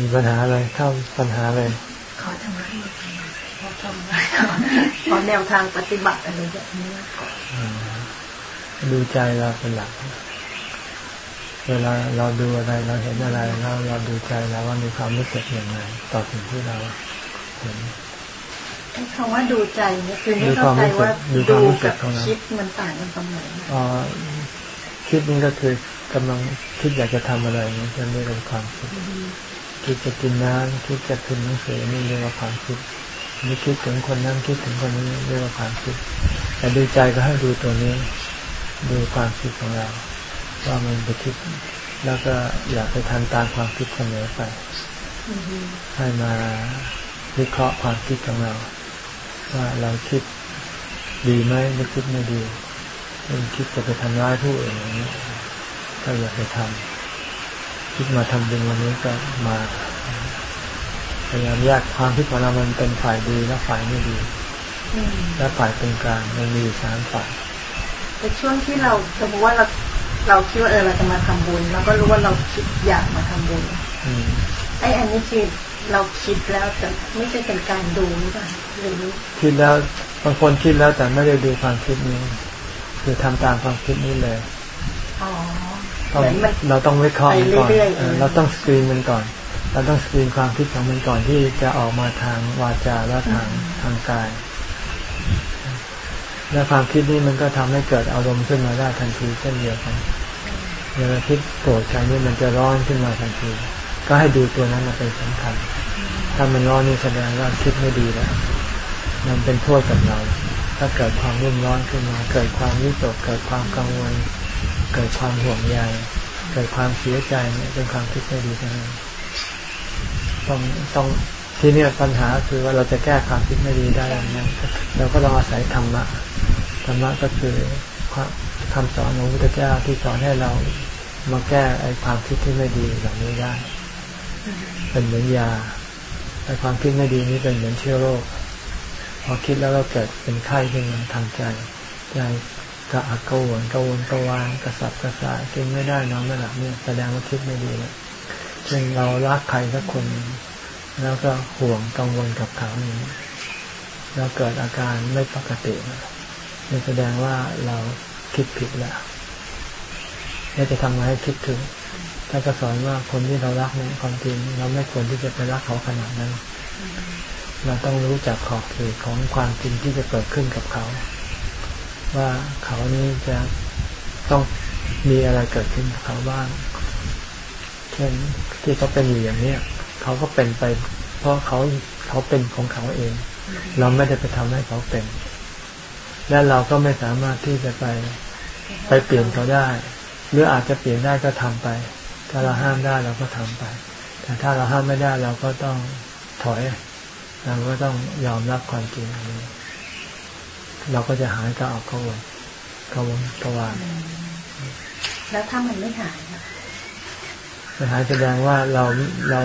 มีปัญหาอะไรเข้าปัญหาเลยขอทำให้ขอทำให้ขอแนวทางปฏิบัติอะไรแบบนี้ดูใจเราเป็นหลัก เวลาเราดูอะไรเราเห็นอะไรเราเราดูใจเราว่ามีความรู้สึกอย่างไรต่อสิ่งที่เราเห็นคำว่าดูใจเนี่ยคือไม่เข้าใจว่าดูกับคิดมันต่างกันตรงไหนอ๋อคิดนี่ก็คือกำลังคิดอยากจะทำอะไรนี่จะเรียกว่าความคิด คิดจะกินน้ำคิดจะพิมพ์หนังสือนี่เรียกว่าความคิดนี่คิดถึงคนนั้นคิดถึงคนนี้เรียกว่าความคิด แต่ดูใจก็ให้ดูตัวนี้ ดูความคิดของเรา ว่ามันไปคิด แล้วก็อยากไปทำตามความคิดเสมอไปให้มาวิเคราะห์ความคิดของเรา ว่าเราคิดดีไหมหรือคิดไม่ดีเป็นคิดจะไปทำร้ายผู้อื่นอย่างนี้ก็อยากไปทำ คิดมาทำบุญวันนี้ก็มาพยายามแยกความคิดของเรามันเป็นฝ่ายดีและฝ่ายไม่ดีและฝ่ายเป็นกลางมันมีสามฝ่ายแต่ช่วงที่เราสมมติว่าเราเราคิดว่าเออเราจะมาทำบุญเราก็รู้ว่าเราคิดอยากมาทำบุญไอ้อันนี้คือเราคิดแล้วแต่ไม่ใช่เป็นการดูหรือเปล่าหรือคิดแล้วบางคนคิดแล้วแต่ไม่ได้ดูความคิดนี้ คือทำตามความคิดนี้เลยอ๋อ เราต้องวิเคราะห์มันก่อนเราต้องสกรีนมันก่อน เราต้องสกรีนความคิดของมันก่อนที่จะออกมาทางวาจาและทางทางกาย และความคิดนี้มันก็ทำให้เกิดอารมณ์ขึ้นมาได้ทันทีเช่นเดียวกันเวลาคิดโกรธใจนี่มันจะร้อนขึ้นมาทันที ก็ให้ดูตัวนั้นมาเป็นสำคัญ ถ้ามันร้อนนี่แสดงว่าคิดไม่ดีแล้วมันเป็นโทษกับเรา ถ้าเกิดความรุ่มร้อนขึ้นมา เกิดความวิตกเกิดความกังวล เกิดความห่วงใยเกิดความเสียใจเนี่ยเป็นความคิดไม่ดีทั้งนั้นต้องต้องที่นี่ปัญหาคือว่าเราจะแก้ความคิดไม่ดีได้อย่างนี้เราก็ต้องอาศัยธรรมะธรรมะก็คือคำสอนของพระพุทธเจ้าที่สอนให้เรามาแก้ไอ้ความคิดที่ไม่ดีเหล่านี้ได้ เป็นเหมือนยาไอ้ความคิดไม่ดีนี้เป็นเหมือนเชื้อโรคพอคิดแล้วเราเกิดเป็นไข้ขึ้นมาทางใจใจ กระอักกระวนกระวนกระวายกระสับกระส่ายกินไม่ได้นอนไม่หลับเนี่ยแสดงว่าคิดไม่ดีแล้วเช่นเรารักใครสักคนแล้วก็ห่วงกังวลกับเขานี้แล้วเกิดอาการไม่ปกตินี่แสดงว่าเราคิดผิดแล้วแล้วจะทำไงให้คิดถึงถ้าก็สอนว่าคนที่เรารักเนี่ยความจริงเราไม่ควรที่จะไปรักเขาขนาดนั้น เราต้องรู้จักขอบเขตของความจริงที่จะเกิดขึ้นกับเขา ว่าเขานี้จะต้องมีอะไรเกิดขึ้นกับเขาบ้าง เช่นที่เขาเป็นอยู่อย่างเนี้ยเขาก็เป็นไป เพราะเขาเขาเป็นของเขาเอง เราไม่ได้ไปทำให้เขาเป็น และเราก็ไม่สามารถที่จะไปไปเปลี่ยนเขาได้ หรืออาจจะเปลี่ยนได้ก็ทำไป ถ้าเราห้ามได้เราก็ทำไป แต่ถ้าเราห้ามไม่ได้เราก็ต้องถอยเราก็ต้องยอมรับความจริงนี้ เราก็จะหายก็ออกกวนกวนกวานแล้วถ้ามันไม่หายไม่หายแสดงว่าเราเรา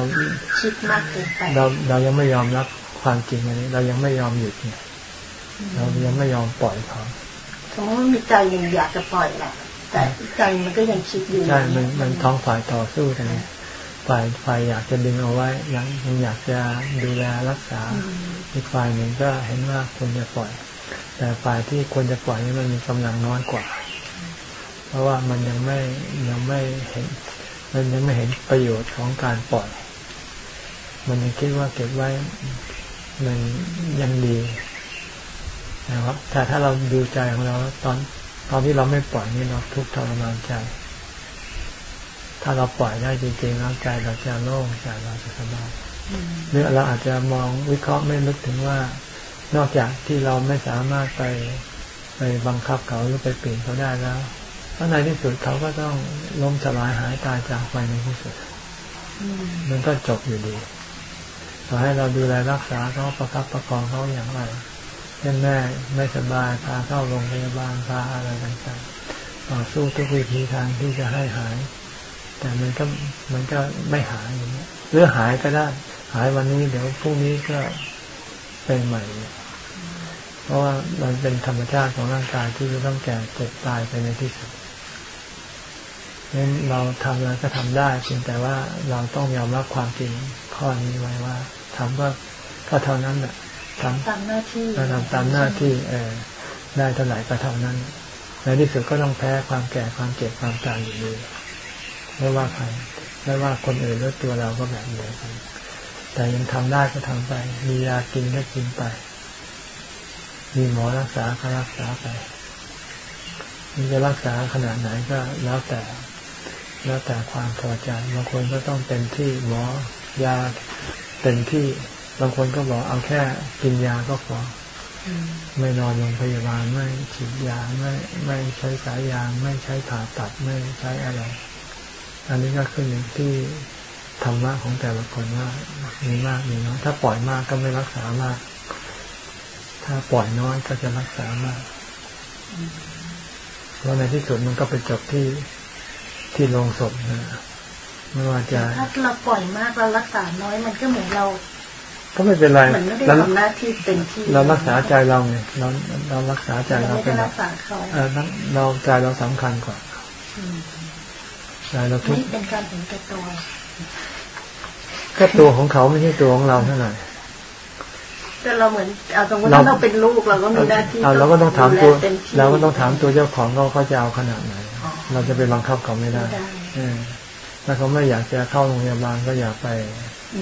คิดมากเกินไปเราเรายังไม่ยอมรับความจริงอันนี้ เรายังไม่ยอมหยุดเนี่ย เรายังไม่ยอมปล่อยเขาสมมติมีใจยังอยากจะปล่อยแหละแต่ใจมันก็ยังคิดอยู่ใช่มันมันท้องฝ่ายต่อสู้กันฝ่ายฝ่ายอยากจะดึงเอาไว้ยังยังอยากจะดูแลรักษาอีกฝ่ายหนึ่งก็เห็นว่าควรจะปล่อย แต่ฝ่ายที่ควรจะปล่อยนี่มันมีกำลังน้อยกว่า เพราะว่ามันยังไม่ยังไม่เห็น มันยังไม่เห็นประโยชน์ของการปล่อย มันยังคิดว่าเก็บไว้มันยังดีนะครับแต่ถ้าเราดูใจของเราตอนตอนที่เราไม่ปล่อยนี่เราทุกข์ทรมานใจ ถ้าเราปล่อยได้จริงๆร่างกายเราจะโล่งใจเราจะสบายหรือเราอาจจะมองวิเคราะห์ไม่ลึกถึงว่า นอกจากที่เราไม่สามารถไปไปบังคับเขาหรือไปเปลี่ยนเขาได้แล้วถ้าในที่สุดเขาก็ต้องล้มสลายหายตายจากไปในที่สุด มันก็จบอยู่ดีขอให้เราดูแลรักษาเขาประคับประคองเขาอย่างไรเช่นแม่ไม่สบายพาเข้าโรงพยาบาลพาอะไรต่างๆต่อสู้ทุกวิธีทางที่จะให้หาย แต่มันก็มันก็ไม่หายอย่างนี้หรือหายก็ได้ หายวันนี้เดี๋ยวพรุ่งนี้ก็เป็นใหม่ เพราะว่ามันเป็นธรรมชาติของร่างกายที่จะต้องแก่เจ็บตายไปในที่สุดนั้นเราทำแล้วก็ทำได้เพียงแต่ว่าเราต้องยอมรับความจริงข้อนี้ไว้ว่าทำก็ก็เท่านั้นแหละทำตามหน้าที่เราทำตามหน้าที่เออได้เท่าไหร่ก็เท่านั้น ในที่สุดก็ต้องแพ้ความแก่ความเจ็บความตายอยู่ดีไม่ว่าใครไม่ว่าคนอื่นหรือตัวเราก็แบบเดียวกันแต่ยังทำได้ก็ทำไป มียากินก็กินไป มีหมอรักษาก็รักษาไปมันจะรักษาขนาดไหนก็แล้วแต่ แล้วแต่ความพอใจบางคนก็ต้องเป็นที่หมอยาเต็มที่บางคนก็บอกเอาแค่กินยาก็พอไม่นอนโรงพยาบาลไม่ฉีดยาไม่ไม่ใช้สายยางไม่ใช้ผ่าตัดไม่ใช้อะไร อันนี้ก็ขึ้นอยู่ที่ธรรมะของแต่ละคนว่ามีมากมีน้อยถ้าปล่อยมากก็ไม่รักษามาก ถ้าปล่อยน้อยก็จะรักษามากเพราะในที่สุดมันก็ไปจบที่ที่โรงศพนะไม่ว่าจะถ้าเราปล่อยมากเรารักษาน้อยมันก็เหมือนเรา ก็ไม่เป็นไรเราทำหน้าที่เต็มที่เรารักษาใจเราไงเราเรารักษาใจเราเป็นรักษาเขาเออเราใจเราสำคัญกว่าใจเราทุกเป็นการเห็นแก่ตัวก็ตัวของเขาไม่ใช่ตัวของเราเท่าไหร่ แต่เราเหมือนเอาตรงว่าเราเป็นลูกเราก็มีหน้าที่เราก็ต้องถามตัวเราก็ต้องถามตัวเจ้าของเขาเขาจะเอาขนาดไหน เราจะไปบังคับเขาไม่ได้ถ้าเขาไม่อยากจะเข้าโรงพยาบาลก็อย่าไป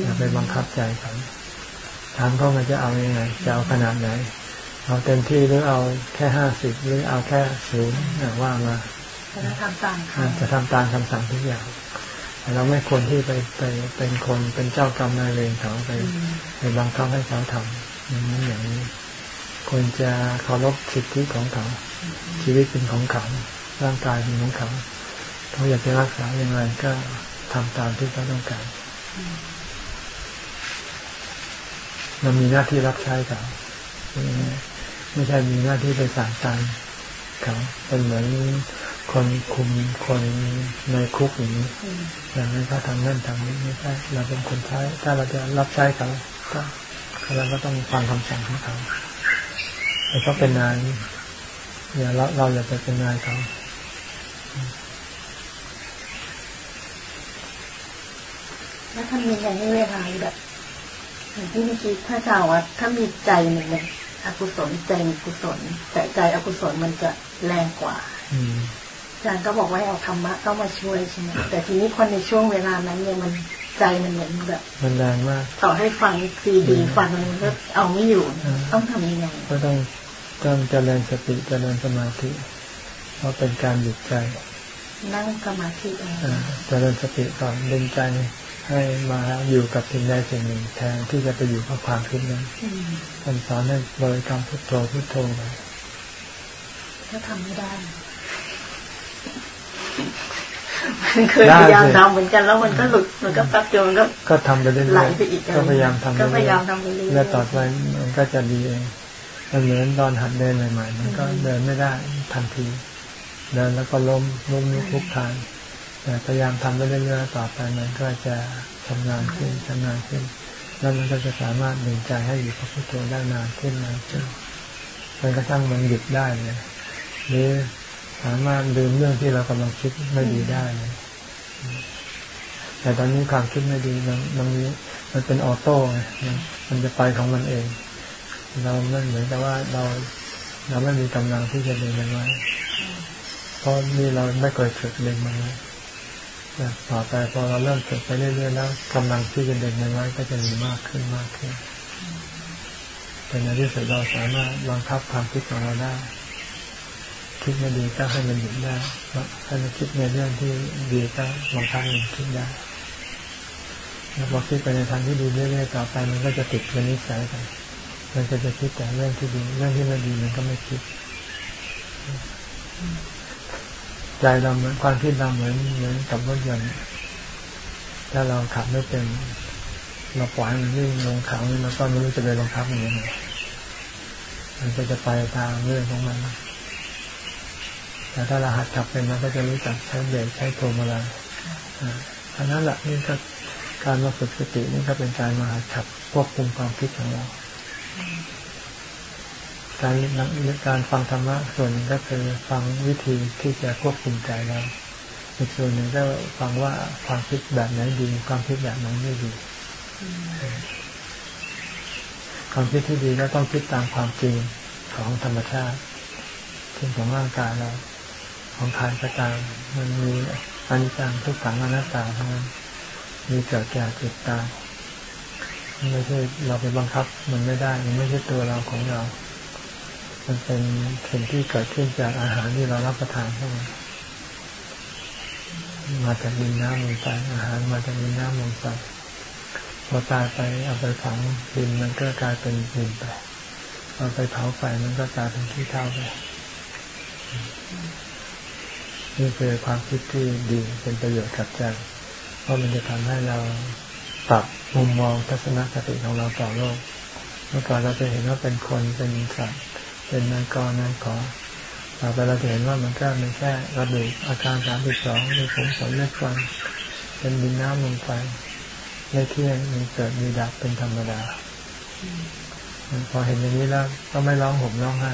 อย่าไปบังคับใจเขาถามเขามาจะเอาอยัางไงจะเอาขนาดไหน เอาเต็มที่หรือเอาแค่ห้าสิบหรือเอาแค่ศูนย์ว่ามาจะทำตามจะทำตามคำสั่งทุกอย่าง เราไม่ควรที่ไปไปเป็นคนเป็นเจ้ากรรมนายเวรเขาไปไปบังคับให้เขาทำอย่างนั้นอย่างนี้ควรจะเคารพสิทธิของเขา ชีวิตเป็นของเขา ร่างกายเป็นของเขาเขาอยากจะรักษาอย่างไรก็ทำตามที่เขาต้องการเรามีหน้าที่รับใช้เขาไม่ใช่มีหน้าที่ไปสั่งการเขาเป็นเหมือน คนคุมคนในคุกอย่างนี้อย่างนี้เขาทำนั่นทำนี้ไม่ใช่เราเป็นคนใช้ ถ้าเราจะรับใช้เขาก็เราก็ต้องฟังคำสั่งของเขาแต่เขาเป็นนายอย่าเราเราอย่าไปเป็นนายเขาแล้วทำยังไงให้เวลาแบบอย่างที่เมื่อกี้ถ้าจ่าว่าถ้ามีใจหนึ่งอกุศลใจมีกุศลแต่ใจอกุศลมันจะแรงกว่าอา จารย์ก็บอกว่าเอาธรรมะเข้ามาช่วยใช่ไหมแต่ทีนี้คนในช่วงเวลานั้นเนี่ยมันใจมันเหมือนแบบมันแรงมากต่อให้ฟังซีดีฟังมันก็เอาไม่อยู่ ต้องทำยังไงก็ต้องต้องเจริญสติเจริญสมาธิเพราะเป็นการหยุดใจ นั่งสมาธิเจริญสติก่อนดึงใจให้มาอยู่กับสิ่งใดสิ่งหนึ่ง แทนที่จะไปอยู่กับความคิดนั้นท่านสอนให้บริกรรมพุทโธพุทโธไปถ้าทำไม่ได้ มันเคยพยายามทำเหมือนกันแล้วมันก็หลุดมันก็แป๊บเดียวมันก็ก็ทำไปเรื่อยๆไหลไปอีกก็พยายามทำก็พยายามทำไปเรื่อยๆแล้วต่อไปมันก็จะดีเองมันเหมือนตอนหัดเดินใหม่ๆมันก็เดินไม่ได้ทันทีเดินแล้วก็ล้มล้มลุกคุกคานแต่พยายามทำไปเรื่อยๆต่อไปมันก็จะทำงานขึ้นทำงานขึ้น แล้วมันก็จะสามารถดึงใจให้อยู่กับพุทโธได้นานขึ้นนานขึ้นจนกระทั่งมันหยุดได้เลยหรือ สามารถลืมเรื่องที่เรากำลังคิดไม่ดีได้แต่ตอนนี้ความคิดไม่ดีมันมันมันเป็นออโต้ไงมันจะไปของมันเอง เราไม่เหมือนกับว่าเราเราไม่มีกำลังที่จะดึงมันไว้เพราะนี่เราไม่เคยฝึกดึงมันไว้ต่อไปพอเราเริ่มฝึกไปเรื่อยๆแล้วกำลังที่จะดึงมันไว้ก็จะมีมากขึ้นมากขึ้นเป็นในที่สุดเราสามารถบังคับความคิดของเราได้ คิดไม่ดีก็ให้มันหยุดได้ให้มันคิดในเรื่องที่ดีก็บางครั้งมันคิดได้แล้วพอคิดไปในทางที่ดีเรื่อยๆต่อไปมันก็จะติดเป็นนิสัยไปมันก็จะคิดแต่เรื่องที่ดี เรื่องที่ไม่ดีมันก็ไม่คิด ใจเราเหมือนความคิดเราเหมือนเหมือนกับรถยนต์ถ้าเราขับไม่เป็นเราปล่อยมันวิ่งลงเขานี่มันก็ไม่รู้จะไปลงทับมันยังไงมันก็จะไปตามเรื่องของมัน แต่ถ้าเราหัดขับเป็นเราก็จะรู้จักใช้เบรกใช้โทมาลัยอันนั้นแหละนี่ก็การมาฝึกสตินี่ก็เป็นการมาหัดขับควบคุมความคิดของเรา การการฟังธรรมะส่วนหนึ่งก็คือฟังวิธีที่จะควบคุมใจเราอีกส่วนหนึ่งก็ฟังว่าความคิดแบบไหนดี ความคิดแบบไหนไม่ดี ความคิดที่ดีก็ต้องคิดตามความจริงของธรรมชาติเช่นของร่างกายเรา ของใครก็ตามมันมีอนิจจังทุกขังอนัตตาทั้งนั้นมีเกิดแก่เจ็บตายไม่ใช่เราไปบังคับ มันไม่ได้ มันไม่ใช่ตัวเราของเรา มันเป็นสิ่งที่เกิดขึ้นจากอาหารที่เรารับประทานเข้ามามาจากดินน้ำลมไฟอาหารมาจากดินน้ำลมไฟพอตายไปเอาไปฝังดินมันก็กลายเป็นดินไปเอาไปเผาไฟมันก็กลายเป็นขี้เถ้าไป นี่คือความคิดที่ดีเป็นประโยชน์กับใจเพราะมันจะทำให้เราปรับมุมมองทัศนคติของเราต่อโลก เมื่อก่อนเราจะเห็นว่าเป็นคนเป็นสัตว์เป็นนายกรนายขอต่อไปเราจะเห็นว่ามันก็ไม่แค่ระดูอาการสามสิบสองมีผมขนเล็กฟันเป็นดินน้ำลมไฟไม่เที่ยงมีเกิดมีดับเป็นธรรมดาพอเห็นอย่างนี้แล้วก็ไม่ร้องห่มร้องไห้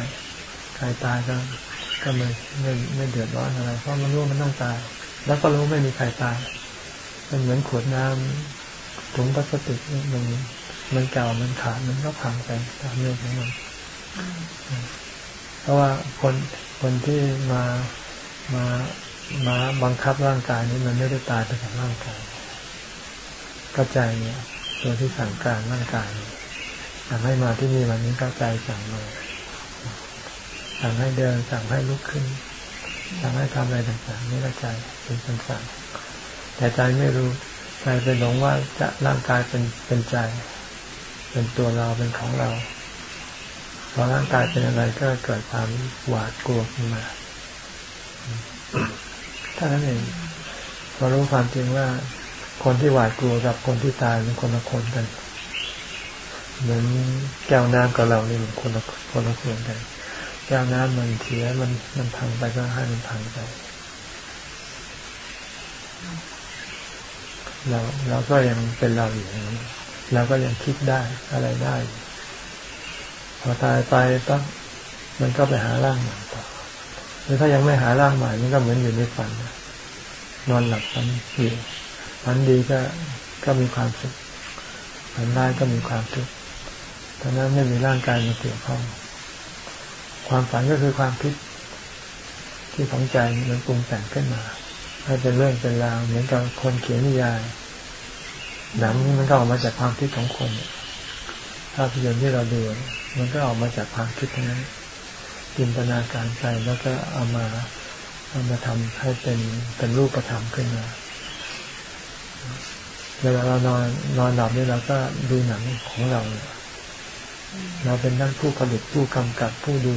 ใครตายก็ ก็ไม่ไม่ไม่เดือดร้อนอะไร เพราะมันรู้มันต้องตาย แล้วก็รู้ไม่มีใครตาย มันเหมือนขวดน้ำถุงพลาสติกมันมันเก่ามันขาดมันก็พังไปตามเรื่องของมันเพราะว่าคนคนที่มามามาบังคับร่างกายนี้มันไม่ได้ตายไปกับร่างกายก็ใจเนี่ยตัวที่สั่งการร่างกายสั่งให้มาที่นี่วันนี้ก็ใจสั่งมา สั่งให้เดินสั่งให้ลุกขึ้นสั่งให้ทำอะไรต่างๆนี่ก็ใจเป็นคนสั่งแต่ใจไม่รู้ใจไปหลงว่าจะร่างกายเป็นเป็นใจ เป็นตัวเราเป็นของเราพอร่างกายเป็นอะไรก็เกิดความหวาดกลัวขึ้นมาถ้านั้นเองพอรู้ความจริงว่า คนที่หวาดกลัวกับคนที่ตายเป็นคนละคนกันเหมือนแก้วน้ำกับเราเนี่มันคนละคนละคนกัน แก้วน้ำมันเสียมันมันพังไปก็ให้มันพังไปเราเราก็ยังเป็นเราอยู่เราก็ยังคิดได้อะไรได้ พอตายไปปั๊บมันก็ไปหาร่างใหม่ต่อหรือถ้ายังไม่หาร่างใหม่มันก็เหมือนอยู่ในฝันนอนหลับฝันอยู่ฝันดีก็ก็มีความสุขฝันได้ก็มีความทุกข์ตอนนั้นไม่มีร่างกายมาเกี่ยวข้อง ความฝันก็คือความคิดที่ของใจมันปรุงแต่งขึ้นมาให้เป็นเรื่องเป็นราวเหมือนกับคนเขียนนิยายหนังมันก็ออกมาจากความคิดของคนภาพยนตร์ที่เราดูมันก็ออกมาจากความคิดทั้งนั้นจินตนาการใจแล้วก็เอามาเอามาทำให้เป็นเป็นรูปธรรมขึ้นมาเวลาเรานอนนอนหลับนี่เราก็ดูหนังของเราเนี่ย เราเป็นทั้งผู้ผลิตผู้กำกับผู้ดู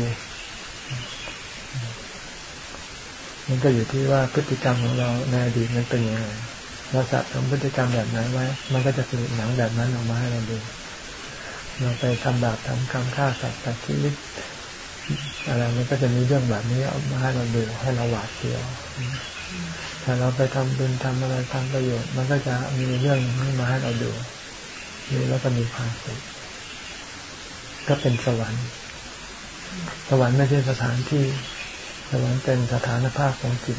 มันก็อยู่ที่ว่าพฤติกรรมของเราในอดีตมันเป็นยังไงเราสะสมพฤติกรรมแบบไหนไว้ มันก็จะผลิตหนังแบบนั้นออกมาให้เราดู เราไปทำบาปทำกรรมฆ่าสัตว์ตัดชีวิตอะไรมันก็จะมีเรื่องแบบนี้เอามาให้เราดูให้เราหวาดเสียวถ้าเราไปทำบุญทำอะไรทำประโยชน์ มันก็จะมีเรื่องนี้มาให้เราดูนี่แล้วก็มีความสุข ก็เป็นสวรรค์ สวรรค์ไม่ใช่สถานที่ สวรรค์เป็นสถานภาพของจิต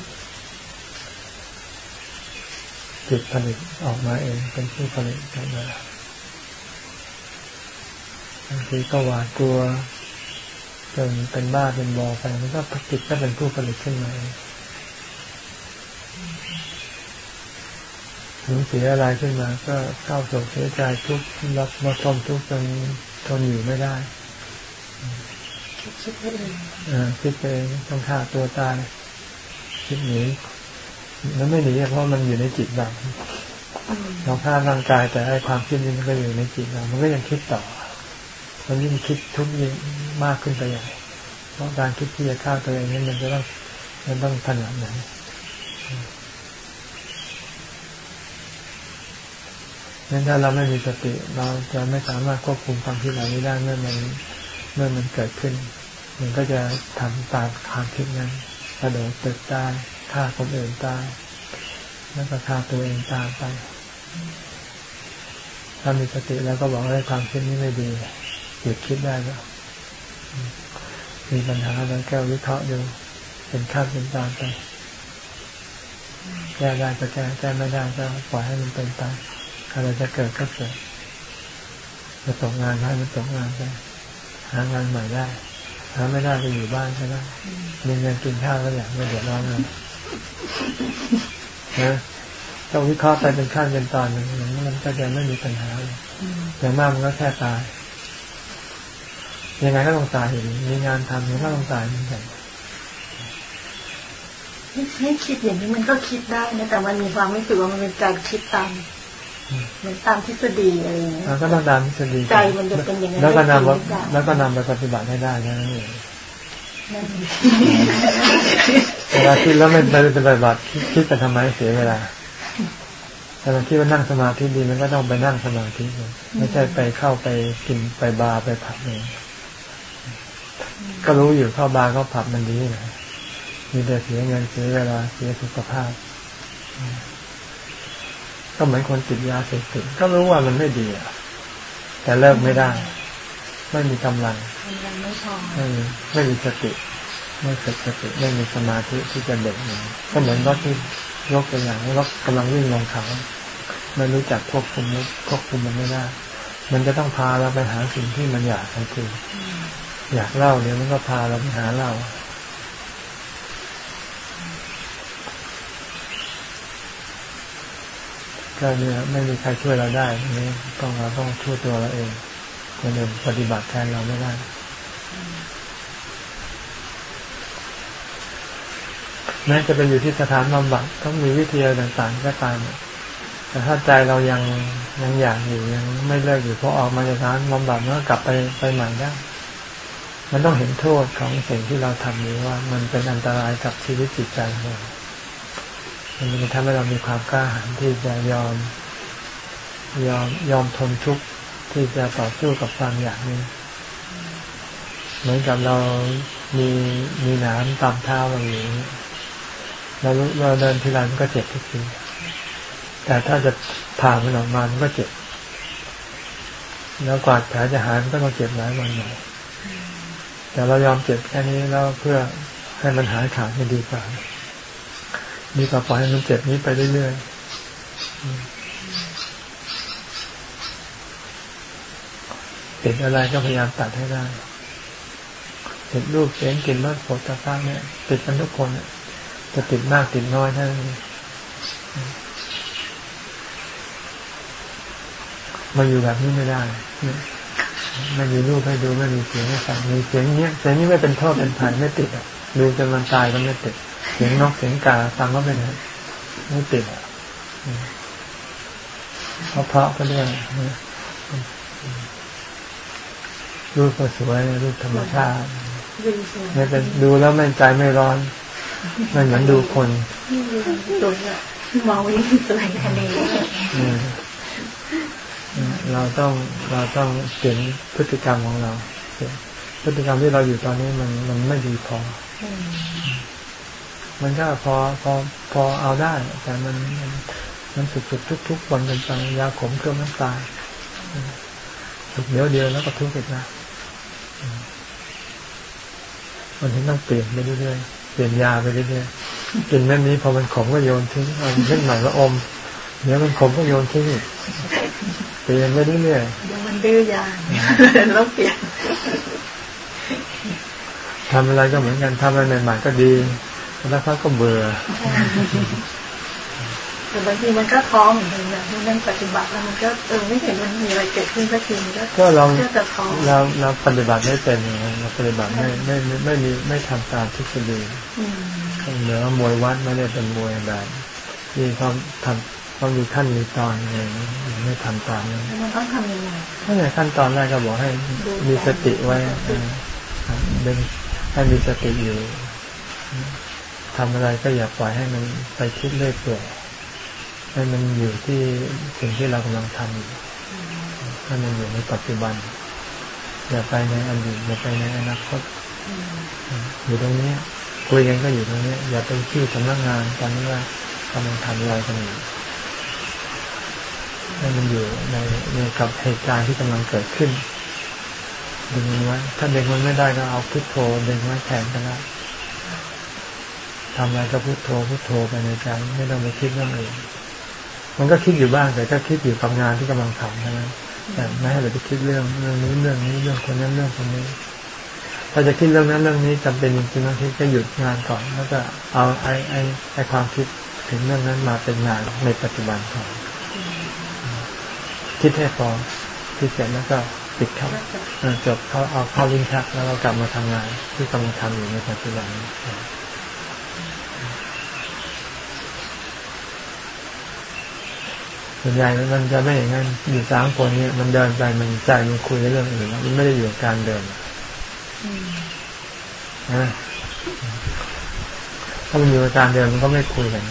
จิตผลิตออกมาเองเป็นผู้ผลิตออกมาบางทีก็หวาดกลัวจนเป็นบ้าเป็นบอไปมันก็จิตก็เป็นผู้ผลิตขึ้นมาเองถึงเสียอะไรขึ้นมา ก็เศร้าโศกเสียใจทุกข์รับมาทมทุกข์จน ทนอยู่ไม่ได้คิดไปเองคิดไปต้องฆ่าตัวตายคิดหนีแล้วไม่หนีเพราะมันอยู่ในจิตเราเราฆ่าร่างกายแต่ไอ้ความคิดนี้มันก็อยู่ในจิตเรา มันก็ยังคิดต่อมันยิ่งคิดทุกข์ยิ่งมากขึ้นไปใหญ่เพราะการคิดที่จะฆ่าตัวเองนี่มันจะต้องมันต้องขนาดไหน งั้นถ้าเราไม่มีสติ เราจะไม่สามารถควบคุมความคิดเหล่านี้ได้เมื่อมันเมื่อมันเกิดขึ้น มันก็จะทำตามความคิดนั้นกระโดดตึกตายฆ่าคนอื่นตายแล้วก็ฆ่าตัวเองตามไปถ้ามีสติแล้วก็บอกว่าความคิดนี้ไม่ดีหยุดคิดได้แล้วมีปัญหาแล้วแก้วิเคราะห์ดูเป็นขั้นเป็นตอนไปแก้ได้ก็แก้แก้ไม่ได้ก็ปล่อยให้มันเป็นไป อะไรจะเกิดก็เกิดจะตกงานให้มันตกงานไปหางานใหม่ได้หาไม่ได้ก็อยู่บ้านก็ได้มีเงินกินข้าวก็อยากไม่เดือดร้อนเลยนะต้องวิเคราะห์ไปเป็นขั้นเป็นตอนหนึ่งมันก็จะไม่มีปัญหาอย่างมากมันก็แค่ตายยังไงก็ต้องตายอยู่มีงานทำยังก็ต้องตายเหมือนกันให้คิดอย่างนี้มันก็คิดได้นะแต่มันมีความไม่สึกว่ามันเป็นการคิดตาม มือนตามทฤษฎีอะไรอย่างเงี้ยก็ต้องตามทฤษฎีใจมันจะเป็นอย่างนั้นแล้วก็นำแล้วก็นำไปปฏิบัติให้ได้นั่นเองเวลาคิดแล้วไม่ไปปฏิบัติคิดแต่ทำไมเสียเวลาแต่เราคิดว่านั่งสมาธิดีมันก็ต้องไปนั่งสมาธิไม่ใช่ไปเข้าไปกินไปบาร์ไปผับเองก็รู้อยู่เข้าบาร์เข้าผับมันดีนะมีแต่เสียเงินเสียเวลาเสียสุขภาพ ก็เหมือนคนติดยาเสพติดก็รู้ว่ามันไม่ดีอะแต่เลิกไม่ได้ ไม่มีกำลังไม่มีไม่มีสติ ไม่ฝึกสติไม่มีสมาธิที่จะเด็กมันก็เหมือนรถที่ยกตัวอย่างรถกำลังวิ่งลงเขาไม่รู้จักควบคุมควบคุมมันไม่ได้ มันจะต้องพาเราไปหาสิ่งที่มันอยากทันทีอยากเล่าเดี๋ยวมันก็พาเราไปหาเล่า ก็เนี่ยไม่มีใครช่วยเราได้นี่ต้องเราต้องช่วยตัวเราเองคนอื่นปฏิบัติแทนเราไม่ได้แม้จะไปอยู่ที่สถานบำบัดต้องมีวิธีต่างๆก็ตามแต่ถ้าใจเรายังยังอยากอยู่ยังไม่เลิกอยู่พอออกมาจากสถานบำบัดก็กลับไปไปใหม่ได้มันต้องเห็นโทษของสิ่งที่เราทำนี้ว่า มันเป็นอันตรายกับชีวิตจิตใจของเรา มันจะทำให้เรามีความกล้าหาญที่จะยอม ยอมยอมทนทุกข์ที่จะต่อสู้กับความอยากนี้ เหมือนกับเรามีมีน้ำตามเท้าเราอย่างนี้เราเราเดินทีไรมันก็เจ็บทุกทีแต่ถ้าจะผ่ามันออกมามันก็เจ็บ แล้วกวาดแผลจะหายมันก็ต้องเจ็บหลายวันหน่อยแต่เรายอมเจ็บแค่นี้แล้วเพื่อให้มันหายขาดไม่ดีกว่า ดีกว่าปล่อยให้มันเจ็บนี้ไปเรื่อยๆติดอะไรก็พยายามตัดให้ได้ติดรูปเสียงกลิ่นรสผลตภาพเนี่ยติดกันทุกคนจะติดมากติดน้อยเท่านั้นมาอยู่แบบนี้ไม่ได้ไม่มีรูปให้ดูไม่มีเสียงให้ฟังมีเสียงเนี้ยเสียงนี้ไม่เป็นโทษเป็นภัยไม่ติดอะดูจนมันตายก็ไม่ติด เสียงนกเสียงกาฟังก็เป็นไม่ติดเพราะเพราะก็ด้วยรูปก็สวยรูปธรรมชาติไม่เป็นดูแล้วไม่ใจไม่ร้อนไม่เหมือนดูคนมองวิ่งสวยทะเลเราต้องเราต้องเปลี่ยนพฤติกรรมของเรา พฤติกรรมที่เราอยู่ตอนนี้มันมันไม่ดีพอ มันก็พอพอพอเอาได้ แต่มันมันสุดๆทุกๆวันเป็นไปยาขมเครื่องน้ำตาสุดเดียวเดียวแล้วก็ทุกข์อีกนะมันถึงต้องเปลี่ยนไปเรื่อยๆเปลี่ยนยาไปเรื่อยๆกินแม่นี้พอมันขมก็โยนทิ้งเอาเล่นใหม่ก็อมเดี๋ยวมันขมก็โยนทิ้งเปลี่ยนไปเรื่อยๆเดี๋ยวมันดื้อยาแล้วเปลี่ยนทำอะไรก็เหมือนกันทำอะไรใหม่ๆก็ดี แล้วพักก็เบื่อแต่บางทีมันก็ท้องเหมือนกันนะนั่งปฏิบัติแล้วมันก็เออไม่เห็นมันมีอะไรเกิดขึ้นสักทีมันก็เราเราเราปฏิบัติไม่เป็นเราปฏิบัติไม่ไม่ไม่มีไม่ทำตามทฤษฎีเหนือมวยวัดไม่ได้เป็นมวยแบบมีความทำต้องมีขั้นมีตอนอะไรไม่ทำตามนั้นมันต้องทำยังไงถ้าในขั้นตอนแรกก็บอกให้มีสติไว้ดึงให้มีสติอยู่ ทำอะไรก็อย่าปล่อยให้มันไปคิดเรื่อยเปื่อยให้มันอยู่ที่สิ่งที่เรากำลังทำอยู่ให้มันอยู่ในปัจจุบัน อย่าไปในอดีตอย่าไปในอนาคตอยู่ตรงนี้คุยกันก็อยู่ตรงนี้อย่าไปที่สำนักงานตอนนี้ว่ากำลังทำอะไรกันอยู่ให้มันอยู่ในในกับเหตุการณ์ที่กำลังเกิดขึ้นดึงมันไว้ถ้าดึงมันไม่ได้ก็เอาพุทโธดึงไว้แทนก็ได้ ทำอะไรก็พุโทโธพุโทโธไปในใจไม่ต้องไปคิดเรื่องอื่นมันก็คิดอยู่บ้างแต่ก็คิดอยู่กับงานที่กำลังทำนะแต่ไม่ให้เราไปคิดเรื่องเรื่องนี้เรื่องนี้เรื่องคนนั้นเรื่องคนนี้ ถ้าจะคิดเรื่องนั้นเรื่องนี้จำเป็นจริงๆบางทีก็หยุดงานก่อน แล้วก็เอาไอ้ไอ้ไอ้ความคิดถึงเรื่องนั้นมาเป็นงานในปัจจุบันก่อนคิดให้พอคิดเสร็จแล้วก็ปิดครับจบเขาเอาเข้าลิ้นชักแล้วเรากลับมาทำงานที่กำลังทำอยู่ในปัจจุบัน ส่วนใหญ่มันจะไม่อย่างนั้นอยู่สามคนเนี่ยมันเดินไปมันใจมันคุยเรื่องอื่นมันไม่ได้อยู่การเดินนะถ้ามันอยู่การเดินมันก็ไม่คุยกัน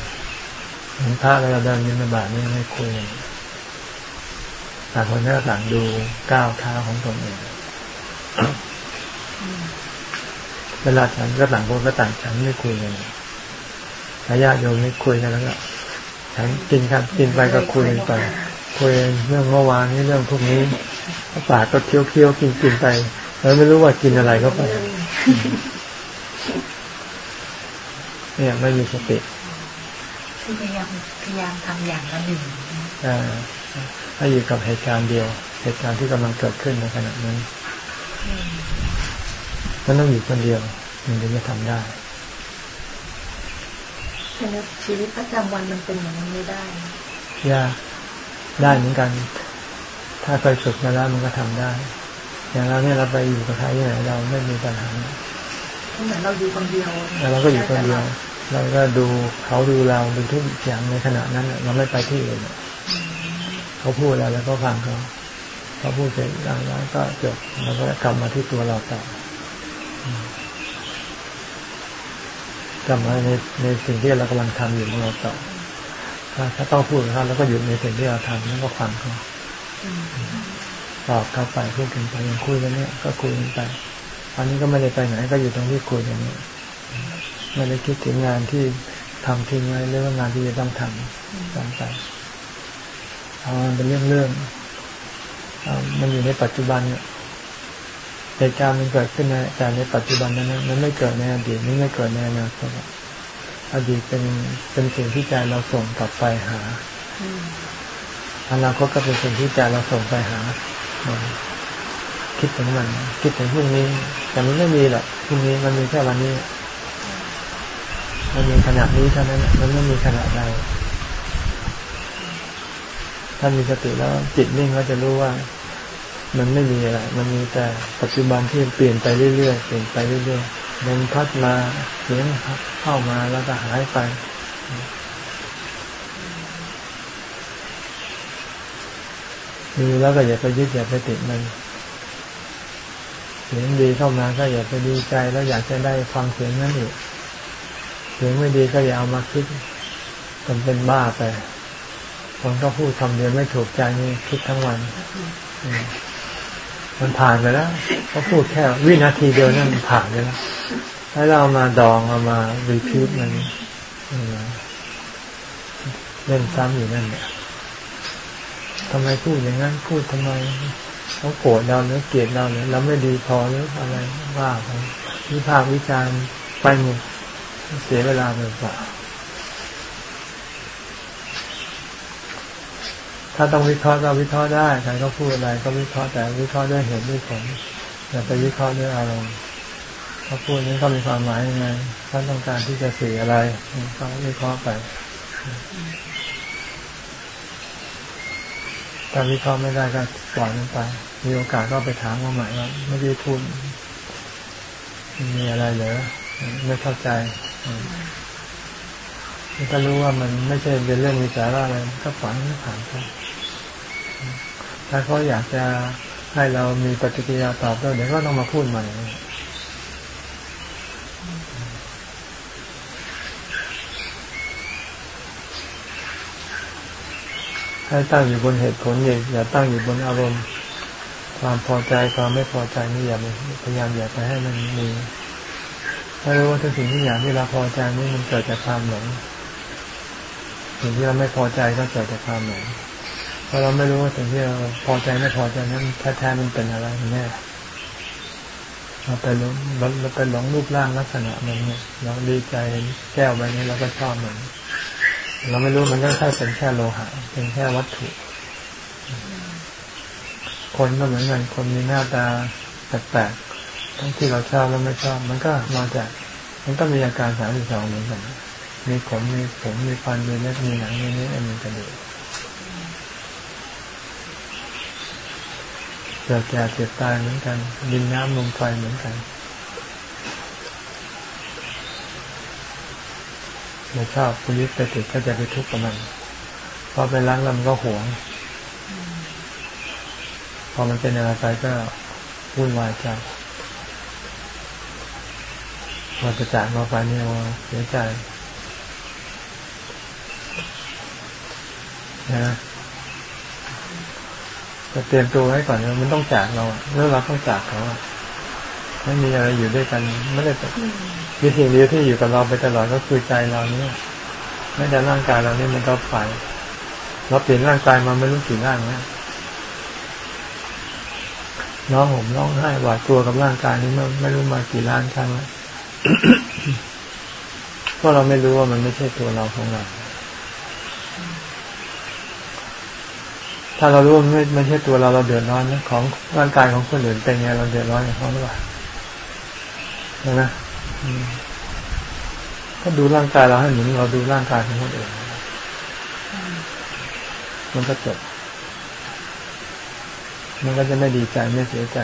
เห็นพระเราเดินยินบาทนี่ไม่คุยกันต่างคนก็ต่างดูก้าวเท้าของตนเองเวลาฉันก็ต่างคนก็ต่างฉันไม่คุยกันญาติโยมไม่คุยกันแล้วก็ ฉันกินครับกินไปก็คุยไปคุยเรื่องเมื่อวานนี้เรื่องพวกนี้ปากก็เคี้ยวเคี้ยวกินกินไป แล้วไม่รู้ว่ากินอะไรเข้าไป เนี่ยไม่มีสติพยายามพยายามทำอย่างละหนึ่งอ่าให้อยู่กับเหตุการณ์เดียว เหตุการณ์ที่กำลังเกิดขึ้นในขณะนั้นมันต้องอยู่คนเดียวถึงจะทำได้ แต่ในชีวิตประจำวันมันเป็นอย่างนั้นไม่ได้ยากได้เหมือนกัน ถ้าเคยฝึกมาแล้วมันก็ทำได้ อย่างเราเนี่ยเราไปอยู่กับใครที่ไหนเราไม่มีปัญหาเหมือนเราอยู่คนเดียวแล้วเราก็อยู่คนเดียว เราก็ดูเขาดูเราดูทุกอย่างในขณะนั้นเราไม่ไปที่อื่นเขาพูดอะไรแล้วก็ฟังเขาเขาพูดเสร็จแล้วก็จบแล้วก็กลับมาที่ตัวเราต่อ กลับมาในในสิ่งที่เรากำลังทำอยู่ของเราต่อถ้าถ้าต้องพูดนะครับแล้วก็หยุดในสิ่งที่เราทำแล้วก็ฟังเขาตอบเข้าไปพูดกันไปยังคุยกันเนี้ยก็คุยกันไปอันนี้ก็ไม่ได้ไปไหนก็อยู่ตรงที่คุยกันนี้ไม่ได้คิดถึงงานที่ทำทิ้งไว้หรือว่างานที่จะต้องทำต่อไปเอาเป็นเรื่องเรื่องมันอยู่ในปัจจุบันเนี่ย เหตุการณ์มันเกิดขึ้นในแต่ในปัจจุบันนั้นมันไม่เกิดในอดีตมันไม่เกิดในอนาคตอดีตเป็นเป็นสิ่งที่ใจเราส่งกลับไปหาอนาคตก็เป็นสิ่งที่ใจเราส่งไปหาคิดถึงมันคิดถึงพรุ่งนี้ แต่มันไม่มีหรอกพรุ่งนี้มันมีแค่วันนี้ มันมีขณะนี้เท่านั้นมันไม่มีขณะใดถ้ามีสติแล้วจิตนิ่งก็จะรู้ว่า มันไม่มีอะไร มันมีแต่ปัจจุบันที่เปลี่ยนไปเรื่อยๆ เปลี่ยนไปเรื่อยๆมันพัดมาเสียงเข้ามาแล้วก็หายไป มีแล้วก็อย่าไปยึดอย่าไปติดมัน เสียงดีเข้ามาก็อย่าไปดีใจแล้วอยากจะได้ฟังเสียงนั้นอีก เสียงไม่ดีก็อย่าเอามาคิดมันเป็นบ้าไปคนก็พูดคำเดียวไม่ถูกใจนี่คิดทั้งวัน มันผ่านไปแล้วเขาพูดแค่วินาทีเดียวนั่นผ่านไปแล้วให้เรามาดองเอามารีพีทมันเล่นซ้ำอยู่นั่นเนี่ยทำไมพูดอย่างนั้น พูดทำไมเขาโกรธเราหรือเกลียดเราหรือเราไม่ดีพอหรืออะไรว่าไปวิพากษ์วิจารณ์ไปหมดเสียเวลาไปเปล่า ถ้าต้องวิเคราะห์ก็วิเคราะห์ได้ใครก็พูดอะไร ก็วิเคราะห์แต่วิเคราะห์ด้วยเหตุด้วยผลอย่าไปวิเคราะห์ด้วยอารมณ์เขาพูดนี้เขามีความหมายยังไงเขานต้องการที่จะสื่ออะไรก็วิเคราะห์ไปถ้าวิเคราะห์ไม่ได้ก็ปล่อยมันไป มีโอกาสก็ไปถามว่าหมายว่าไม่ได้พูดมีอะไรเหรอไม่เข้าใจถ้ารู้ว่ามันไม่ใช่เป็นเรื่องมีสาระอะไรก็ฝันผ่านไป ถ้าเขาอยากจะให้เรามีปฏิกิริยาตอบเดี๋ยวก็ต้องมาพูดใหม่ให้ตั้งอยู่บนเหตุผลอย่าอย่าตั้งอยู่บนอารมณ์ ความพอใจความไม่พอใจนี่อย่าพยายามอย่าไปให้มันมีถ้ารู้ว่าทุกสิ่งทุกอย่างที่เราพอใจนี่มันเกิดจากความหลงสิ่งที่เราไม่พอใจก็เกิดจากความหลง ราะเราไม่รู้ว่าสิ่งที่เราพอใจไม่พอใจนั้นแท้ๆมันเป็นอะไรแน่เราไปหลงเราไปหลงรูปร่างลักษณะมันเนี่ยเราดีใจแก้วใบนี้เราก็ชอบมันเราไม่รู้มันก็แค่เป็นแค่โลหะเป็นแค่วัตถุ คนก็เหมือนกันคนมีหน้าตาแปลกๆทั้งที่เราชอบแล้วไม่ชอบ มันก็มาจาก มันก็มีอาการสามสิบสองเหมือนกันมีขนมีผมมีฟันมีเล็บมีหนังมีเนื้อมีกระดูก เกิดแก่เจ็บตายเหมือนกันดินน้ำลมไฟเหมือนกันไม่ชอบคุยึดไปติดก็จะไปทุกข์กับมันพอไปล้างแล้วมันก็หวง พอมันเป็นอะไรไปก็วุ่นวายใจพอจะจากมาไปเนี่ยเสียใจนะ จะเตรียมตัวไว้ก่อนมันต้องจากเราเมื่อเราต้องจากเขาไม่มีอะไรอยู่ด้วยกันไม่ได้มีสิ่งเดียวที่อยู่กับเราไปตลอดก็คือใจเราเนี่ยไม่แต่ร่างกายเรานี่มันก็ไปเราเปลี่ยนร่างกายมาไม่รู้กี่ร่างแล้วน้องผมร้องไห้หวาดกลัวกับร่างกายนี้ไม่ไม่รู้มากี่ล้านครั้งแล้วเพราะเราไม่รู้ว่ามันไม่ใช่ตัวเราของเรา ถ้าเรารู้ว่าไม่ไม่ใช่ตัวเราเราเดือดร้อนนะของร่างกายของคนอื่นเป็นไงเราเดือดร้อนกับเขาหรือเปล่าใช่ไหมก็ดูร่างกายเราให้เหมือนเราดูร่างกายของคนอื่นมันก็จบ มันก็จะไม่ดีใจไม่เสียใจ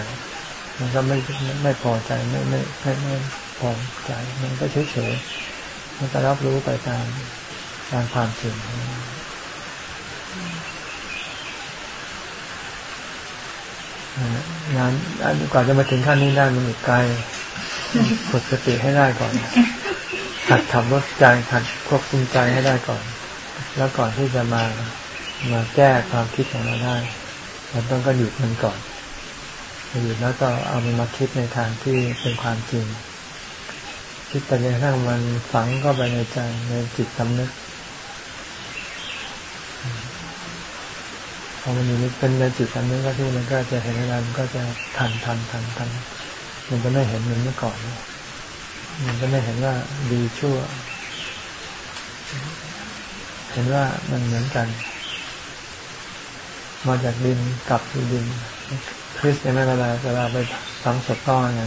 มันก็ไม่ไม่พอใจไม่ไม่ไม่ไม่พอใจ มันก็เฉยเฉยมันก็รับรู้ไปตามตามความจริงง งานกว่าจะมาถึงขั้นนี้ได้มันอีกไกลฝึกสติให้ได้ก่อนหัดขับรถใจหัดควบคุมใจให้ได้ก่อน แล้วก่อนที่จะมามาแก้ความคิดของเราได้เราต้องก็หยุดมันก่อนหยุดแล้วก็เอามันมาคิดในทางที่เป็นความจริง คิดไปจนกระทั่งมันฝังก็ไปในใจในจิตสำนึก พอมันอยู่เป็นในจิตสำนึกก็ที่มันก็จะเห็นอะไรมันก็จะทันทันทันทันมันจะไม่เห็นเหมือนเมื่อก่อนมันจะไม่เห็นว่าดีชั่ว เห็นว่ามันเหมือนกัน มาจากดินกลับสู่ดินคริสเนี่ยไม่เวลาเวลาไปสังสดก้อนไง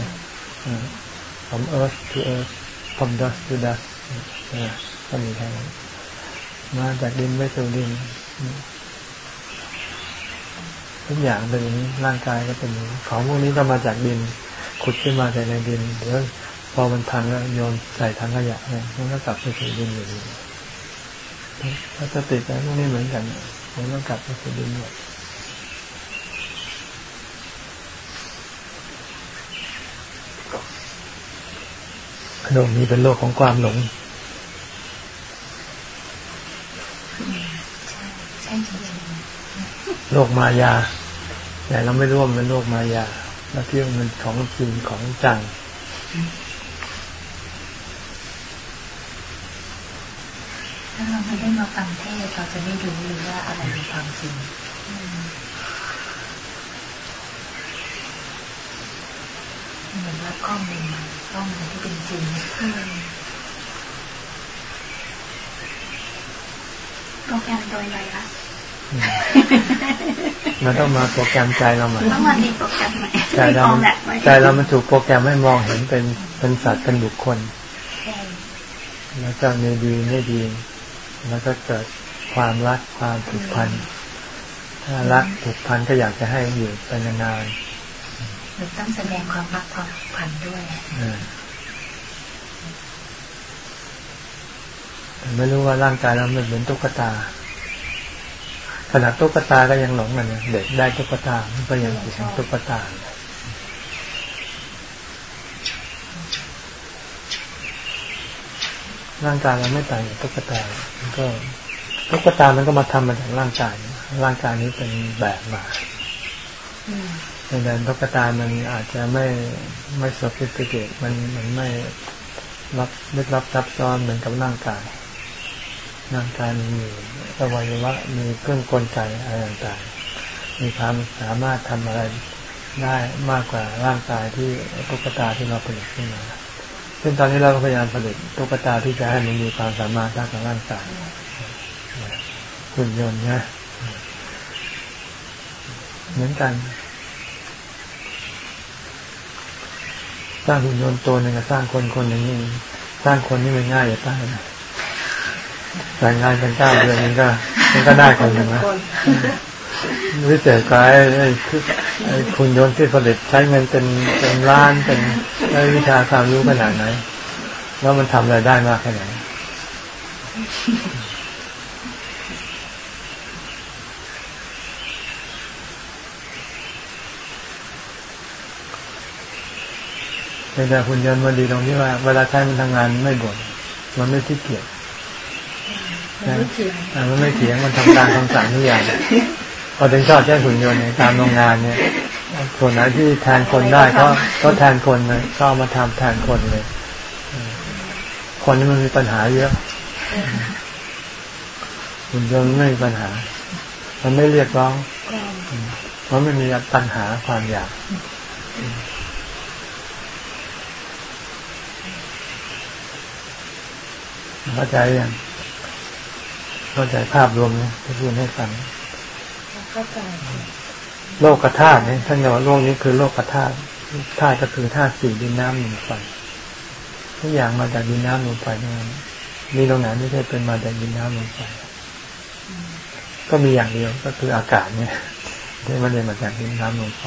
from earth to earth from dust to dust ก็มีแค่นั้นมาจากดินไปสู่ดิน ทุกอย่างเป็นอย่างร่างกายก็เป็นของพวกนี้ก็มาจากดินขุดขึ้นมาจากในดินเดี๋ยวพอมันทันแล้วโยนใส่ถังขยะเนี่ยมันก็กลับไปสู่ดินอยู่ดีถ้าสติใจพวกนี้เหมือนกันมันก็กลับไปสู่ดินหมดโลกนี้เป็นโลกของความหลง โลกมายา แต่เราไม่รู้ว่ามันโลกมายาเราคิดว่ามันของจริงของจังถ้าเราไม่ได้มาฟังเทศเราจะไม่รู้เลยว่าอะไรเป็นความจริงเหมือนรับข้อมูลมาข้อมูลที่เป็นจริงโปรแกรมโดยไวรัส มันต้องมาโปรแกรมใจเราใหม่ต้องมาดีโปรแกรมใหม่ใจเราใจเรามันถูกโปรแกรมให้มองเห็นเป็นเป็นสัตว์เป็นบุคคล แล้วก็ในดีไม่ดี แล้วก็เกิดความรักความผูกพัน ถ้ารักผูกพันก็อยากจะให้อยู่ไปนานๆหรือต้องแสดงความรักความผูกพันด้วยไม่รู้ว่าร่างกายเราเหมือนตุ๊กตา ขนาดตุ๊กตาก็ยังหลงมันเด็กได้ตุ๊กตาก็ยังติดตุ๊กตาร่างกายเราไม่ต่างจากตุ๊กตา มันก็ตุ๊กตา มันก็มาทำมาจากร่างกาย ร่างกายนี้เป็นแบบมาดังนั้นตุ๊กตา มันอาจจะไม่ไม่สฟิสติเกตมันมันไม่รับไม่รับซับซ้อนเหมือนกับร่างกาย ร่างกายมีอวัยวะมีเครื่องกลไกอะไรต่างๆมีความสามารถทำอะไรได้มากกว่าร่างกายที่ตุ๊กตาที่เราผลิตขึ้นมา ซึ่งตอนนี้เราก็พยายามผลิตตุ๊กตาที่จะให้มันมีความสามารถด้านกับร่างกายหุ่นยนต์นะเหมือนกันสร้างหุ่นยนต์ตัวหนึ่งกับสร้างคนคนหนึ่งนี่สร้างคนนี่มันง่ายอย่าตายนะ แต่งงานกันเก้าเดือนนี้ก็ มันก็ได้คนหนึ่งนะวิเศษกายไอ้ไอ้คุณยนต์ที่ผลิตใช้เงินเป็นเป็นล้านเป็นได้วิชาความรู้ขนาดไหนว่ามันทำอะไรได้มากแค่ไหนแต่หุ่นยนต์มันดีตรงที่ว่า เวลาใช้มันทำงานไม่บ่นมันไม่ขี้เกียจ มันไม่เถียงมันไม่เถียงมันทำการทำสั่งทุกอย่างพอถึงชอบใช้หุ่นยนต์ในตามโรงงานเนี่ยส่วนไหนที่แทนคนได้ก็ก็แทนคนเลยก็มาทำแทนคนเลย คนนี้มันมีปัญหาเยอะหุ่นยนต์ไม่มีปัญหา มันไม่เรียกร้องเพราะไม่มีปัญหาความอยากเข้าใจยัง เข้าใจภาพรวมนะที่พูดให้ฟังเข้าใจโลกธาตุเนี่ยท่านบอกว่าโลกนี้คือโลกธาตุธาตุก็คือธาตุสี่ดินน้ำลมไฟทุกอย่างมาจากดินน้ำลมไฟทั้งนั้นมีตรงไหนไม่ใช่เป็นมาจากดินน้ำลมไฟก็มีอย่างเดียวก็คืออากาศเนี่ยที่มันเรียนมาจากดินน้ำลมไฟ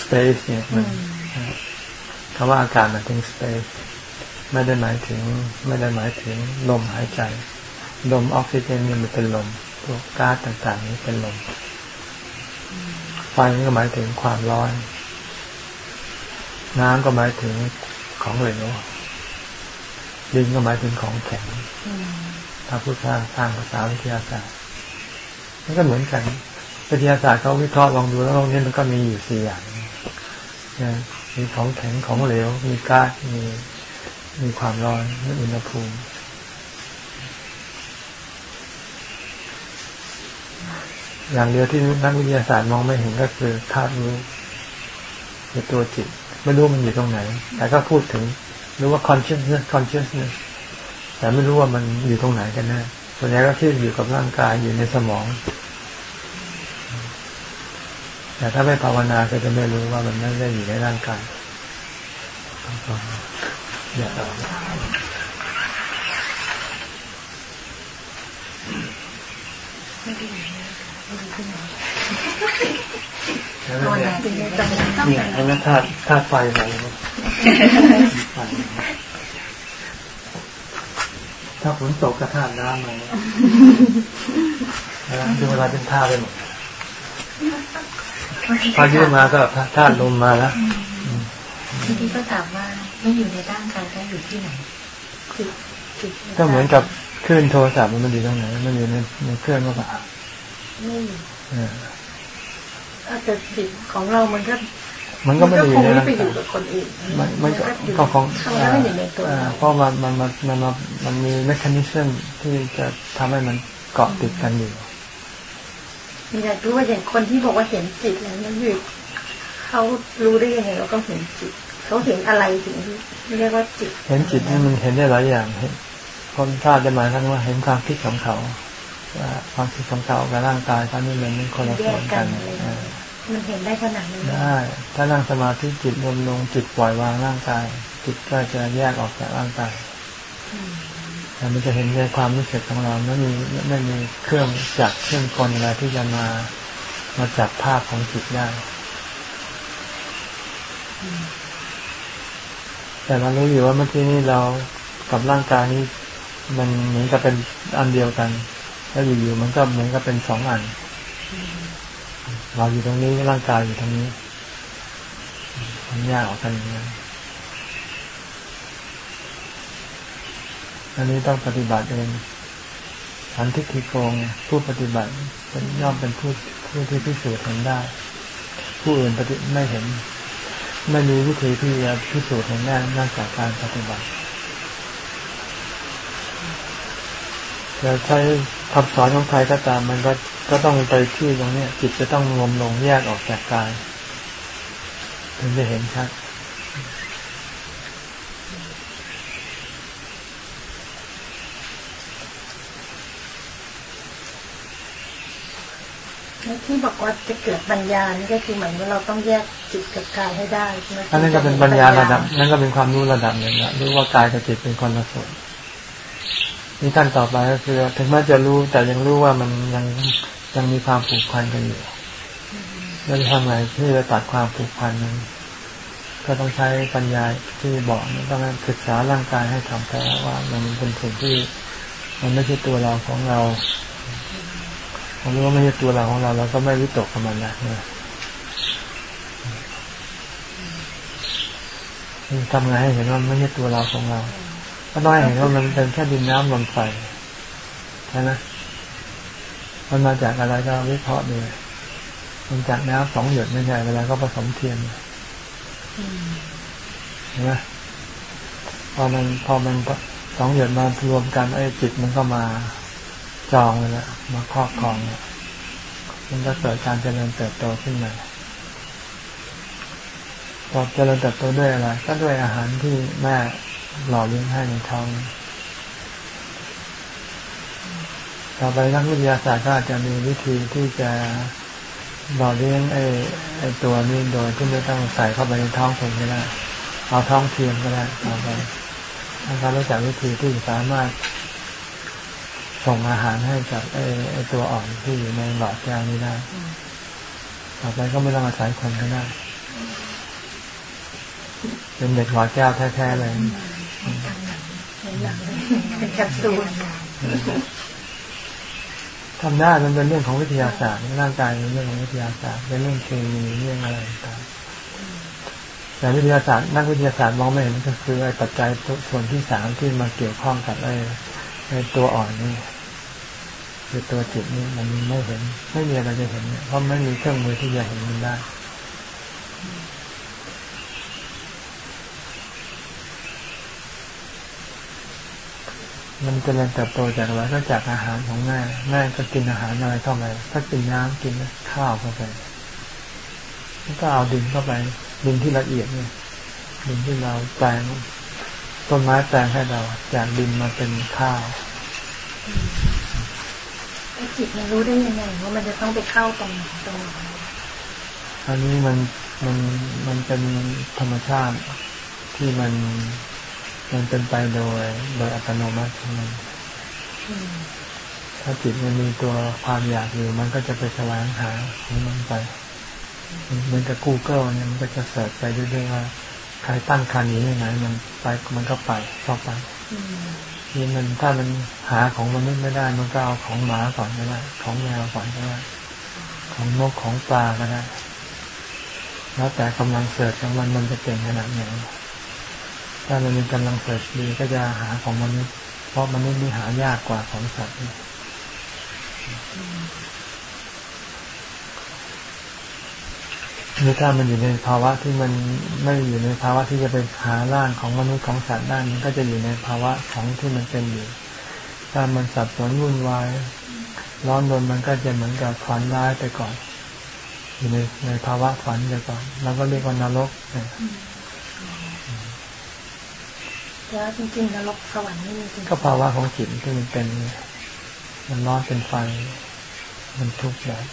space เนี่ยมันคำว่าอากาศมันถึง space ไม่ได้หมายถึง ไม่ได้หมายถึงลมหายใจ ลมออกซิเจนนี่มันเป็นลมพวกก๊าซต่างๆ นี้เป็นลมไฟนี่ก็หมายถึงความร้อน น้ำก็หมายถึงของเหลวดินก็หมายถึงของแข็งถ้าพูดทางทางภาษาวิทยาศาสตร์มันก็เหมือนกันวิทยาศาสตร์เขาวิเคราะห์ลองดูแล้วโลกนี้มันก็มีอยู่สี่อย่างมีของแข็งของเหลว มีก๊าซมีมีความร้อนมีอุณหภูมิ อย่างเดียวที่นักวิทยาศาสตร์มองไม่เห็นก็คือธาตุรู้คือตัวจิต ไม่รู้มันอยู่ตรงไหน แต่ก็พูดถึงรู้ว่า consciousness consciousness แต่ไม่รู้ว่ามันอยู่ตรงไหนกันแน่ส่วนใหญ่ก็คิดอยู่กับร่างกายอยู่ในสมอง แต่ถ้าไม่ภาวนาก็จะไม่รู้ว่ามันไม่ได้อยู่ในร่างกายอย่าต่อ เนี่ยอันนั้นธาตุธาตุไฟอะไรถ้าฝนตกก็ธาตุน้ำมาดูเวลาเป็นธาตุไปหมดพายุมาก็ธาตุลมมาแล้วทีนี้ก็ถามว่าไม่อยู่ในร่างกายก็อยู่ที่ไหนก็เหมือนกับคลื่นโทรศัพท์มันอยู่ตรงไหนมันอยู่ในในเครื่องก็แบบไม่ อาจจะจิตของเรามันก็มันก็ไม่ได้อยู่ในร่างกายกับคนอื่นมันมันก็ของเพราะมันมันมันมันมันมีเมคานิซึมที่จะทำให้มันเกาะติดกันอยู่อยากรู้ว่าอย่างคนที่บอกว่าเห็นจิตแล้วนั่นคือเขารู้ได้ยังไงเราก็เห็นจิต เขาเห็นอะไรถึงเรียกว่าจิต เห็นจิตนี่มันเห็นได้หลายอย่างเห็นคนท่าจะหมายถึงว่าเห็นความคิดของเขาว่าความคิดของเขากับร่างกายเขานี่มันคนละส่วนกัน มันเห็นได้ขนาดนั้นได้ ถ้านั่งสมาธิจิตรวมลงจิตปล่อยวางร่างกาย จิตก็จะแยกออกจากร่างกายแต่มันจะเห็นในความรู้สึกของเราไม่มีไม่มีเครื่องจักรเครื่องกลอะไรที่จะมามาจับภาพของจิตได้ แต่เรารู้อยู่ว่าเมื่อกี้นี้เรากับร่างกายนี้ มันเหมือนกับเป็นอันเดียวกัน แล้วอยู่ๆมันก็เหมือนกับเป็นสองอัน เราอยู่ตรงนี้ร่างกายอยู่ตรงนี้มันยากออกกันอย่างนี้อันนี้ต้องปฏิบัติเองสันทิฏฐิโกงผู้ปฏิบัติเป็นย่อมเป็นผู้ผู้ที่พิสูจน์เห็นได้ ผู้อื่นปฏิไม่เห็น ไม่มีวิธีที่จะพิสูจน์ในแน่นอกจากการปฏิบัติจะใช้คำสอนของใครก็ตามมันก็ ก็ต้องไปที่ตรงนี้จิตจะต้องรวมลงแยกออกจากกาย ถึงจะเห็นชัดที่บอกว่าจะเกิดปัญญานี่ก็คือเหมือนว่าเราต้องแยกจิตกับกายให้ได้ใช่ไหมอันนั้นก็เป็นปัญญาระดับ นั่นก็เป็นความรู้ระดับหนึ่งละรู้ว่ากายกับจิตเป็นคนละส่วนนี่ขั้นต่อไปก็คือ ถึงแม้จะรู้แต่ยังรู้ว่ามันยัง ยังมีความผูกพันกันอยู่เราจะทำไงที่จะตัดความผูกพันนั้น ก็ต้องใช้ปัญญาที่บอกต้องศึกษาร่างกายให้ทำแท้ว่ามันเป็นสิ่งที่ มันไม่ใช่ตัวเราของเราผมรู้ว่าไม่ใช่ตัวเราของเราเราก็ไม่วิตกกับมันนะทำไงให้เห็นว่าไม่ใช่ตัวเราของเรา ก็ต้องให้เห็นว่ามันเป็นแค่ดินน้ำลมไฟใช่ไหม มันมาจากอะไรก็วิเคราะห์ดูมันจากน้ำสองหยดไม่ใช่เวลาก็ผสมเทียนเห็นไหมพอมันพอมันสองหยดมารวมกันไอ้จิตมันก็มาจองเลยละมาครอบครองมันก็เกิดการเจริญเติบโตขึ้นมาพอเจริญเติบโตด้วยอะไร ก็ด้วยอาหารที่แม่หล่อเลี้ยงให้ในท้อง ต่อไปนักวิทยาศาสตร์ก็อาจจะมีวิธีที่จะหล่อเลี้ยงไอ้ไอ้ตัวนี้โดยที่ไม่ต้องใส่เข้าไปในท้องคนก็ได้เอาท้องเทียมก็ได้ต่อไปถ้าการรู้จักวิธีที่สามารถส่งอาหารให้กับไอ้ไอ้ตัวอ่อนที่อยู่ในหลอดแก้วนี้ได้ต่อไปก็ไม่ต้องอาศัยคนก็ได้เป็นเด็กหลอดแก้วแท้ๆเลยเป็นแคปซูล ทำได้มันเป็นเรื่องของวิทยาศาสตร์ร่างกายเป็นเรื่องของวิทยาศาสตร์เป็นเรื่องเคมีเรื่องอะไรต่างแต่วิทยาศาสตร์นักวิทยาศาสตร์มองไม่เห็นก็คือไอ้ปัจจัยส่วนที่สามที่มาเกี่ยวข้องกับไอ้ไอ้ตัวอ่อนนี่คือตัวจิตนี่มันไม่เห็น ไม่มีอะไรจะเห็นเพราะไม่มีเครื่องมือที่จะเห็นมันได้ มันจะเริญเติบโตจากอะไรก็จากอาหารของแม่แม่ก็กินอาหารอะไรเข้าไปถ้ากินน้ำกินข้าวเข้าไปก็เอาดินเข้าไป ดินที่ละเอียดเนี่ยดินที่เราแปลงต้นไม้แปลงให้เราจากดินมาเป็นข้าวจิตมันรู้ได้ยังไงว่ามันจะต้องไปเข้าตรงไหนตรงไหนอันนี้มันมันมันเป็นธรรมชาติที่มัน มันเป็นไปโดยโดยอัตโนมัติของมันถ้าจิตมันมีตัวความอยากอยู่ มันก็จะไปแสวงหาของมันไปเหมือนกับ Google เนี่ยมันก็จะเสิร์ชไปเรื่อยๆว่าใครตั้งคันนี้ยังไงมันไปมันก็ไปเข้าไปนี่มันถ้ามันหาของมนุษย์ไม่ได้ มันก็เอาของหมาก่อนก็ได้ของแมวก่อนก็ได้ของนกของปลาก็ได้แล้วแต่กำลังเสิร์ชของมันมันจะเก่งขนาดไหน ถ้ามันมีกำลังเสิร์ชดีก็จะหาของมนุษย์ เพราะมนุษย์นี่หายากกว่าของสัตว์หรือถ้ามันอยู่ในภาวะที่มันไม่อยู่ในภาวะที่จะไปหาร่างของมนุษย์ของสัตว์ได้มันก็จะอยู่ในภาวะของที่มันเป็นอยู่ ถ้ามันสับสนวุ่นวาย ร้อนรนมันก็จะเหมือนกับฝันร้ายไปก่อน อยู่ในในภาวะฝันไปก่อน แล้วก็เรียกว่านรก แล้วจริงๆนรกสวรรค์นี่ก็ภาวะของจิตที่มันเป็น มันร้อนเป็นไฟ มันทุกข์แบบ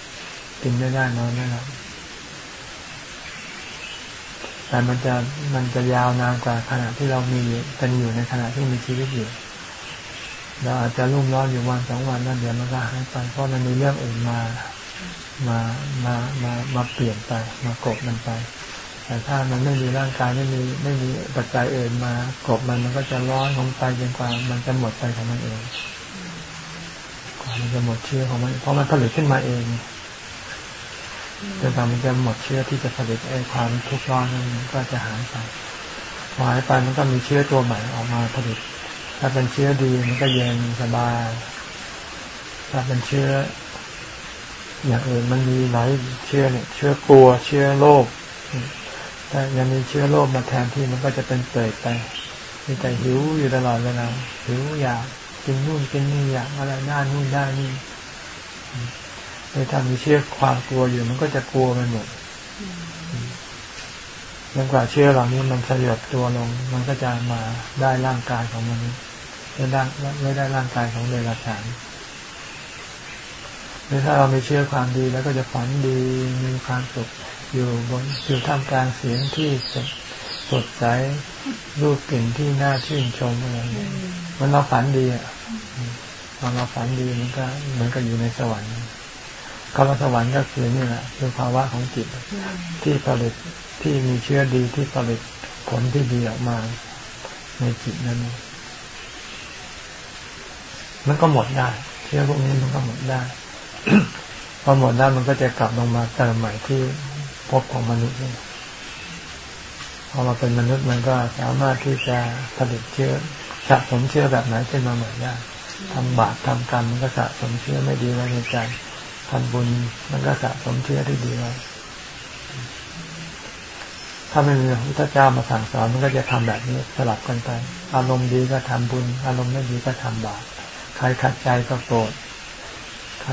กินไม่ได้นอนไม่หลับแต่มันจะมันจะยาวนานกว่าขณะที่เรามีกันอยู่ในขณะที่มีชีวิตอยู่เราอาจจะรุ่มร้อนอยู่วันสองวันแล้วเดี๋ยวมันก็หายไปเพราะมันมีเรื่องอื่นมามามามามาเปลี่ยนไปมากบมันไป แต่ถ้ามันไม่มีร่างกายไม่มีไม่มีปัจจัยอื่นมากบมันมันก็จะร้อนลงไปจนกว่ามันจะหมดไปของมันเองกว่ามันจะหมดเชื้อของมันเพราะมันผลิตขึ้นมาเองจนกว่ามันจะหมดเชื้อที่จะผลิตไอ้ความทุกข์ร้อนนั้นก็จะหายไปหายไปมันก็มีเชื้อตัวใหม่ออกมาผลิต ถ้าเป็นเชื้อดีมันก็เย็นสบายถ้าเป็นเชื้ออย่างอื่นมันมีหลายเชื้อเนี่ย เชื้อกลัว เชื้อโรค แต่ยังมีเชื้อโรคมาแทนที่มันก็จะเป็นเปรตไปมีแต่หิวอยู่ตลอดเวลาหิวอยากกินนู่นกินนี่อยากอะไรได้นู่นได้นี่คือถ้ามีเชื่อความกลัวอยู่ มันก็จะกลัวไปหมดจนกว่าเชื่อเหล่านี้มันสยบตัวลง มันก็จะมาได้ร่างกายของมันไม่ได้ไม่ได้ร่างกายของเดรัจฉานหรือถ้าเราม่เชื่อความดีแล้วก็จะฝันดีมีความสุข อยู่บนอยู่ท่ามกลางเสียงที่สดสดใสรูปกลิ่นที่น่าชื่นชมอะไรอย่างเงี้ยมันเราฝันดีอะพอเราฝันดีมันก็เหมือนกับอยู่ในสวรรค์คำว่าสวรรค์ก็คือนี่แหละคือภาวะของจิตที่ผลิตที่มีเชื้อดีที่ผลิตผลที่ดีออกมาในจิตนั้นมันก็หมดได้ เชื้อพวกนี้มันก็หมดได้พอหมดได้มันก็จะกลับลงมาเติมใหม่ที่ พบของมนุษย์นี่พอมาเป็นมนุษย์มันก็สามารถที่จะผลิตเชื้อสะสมเชื้อแบบไหนขึ้นมาใหม่ได้ทำบาปทำกรรมมันก็สะสมเชื้อไม่ดีไว้ในใจทำบุญมันก็สะสมเชื้อที่ดีไว้ถ้าไม่มีพระพุทธเจ้ามาสั่งสอนมันก็จะทำแบบนี้สลับกันไป อารมณ์ดีก็ทำบุญ อารมณ์ไม่ดีก็ทำบาปใครขัดใจก็โกรธใคร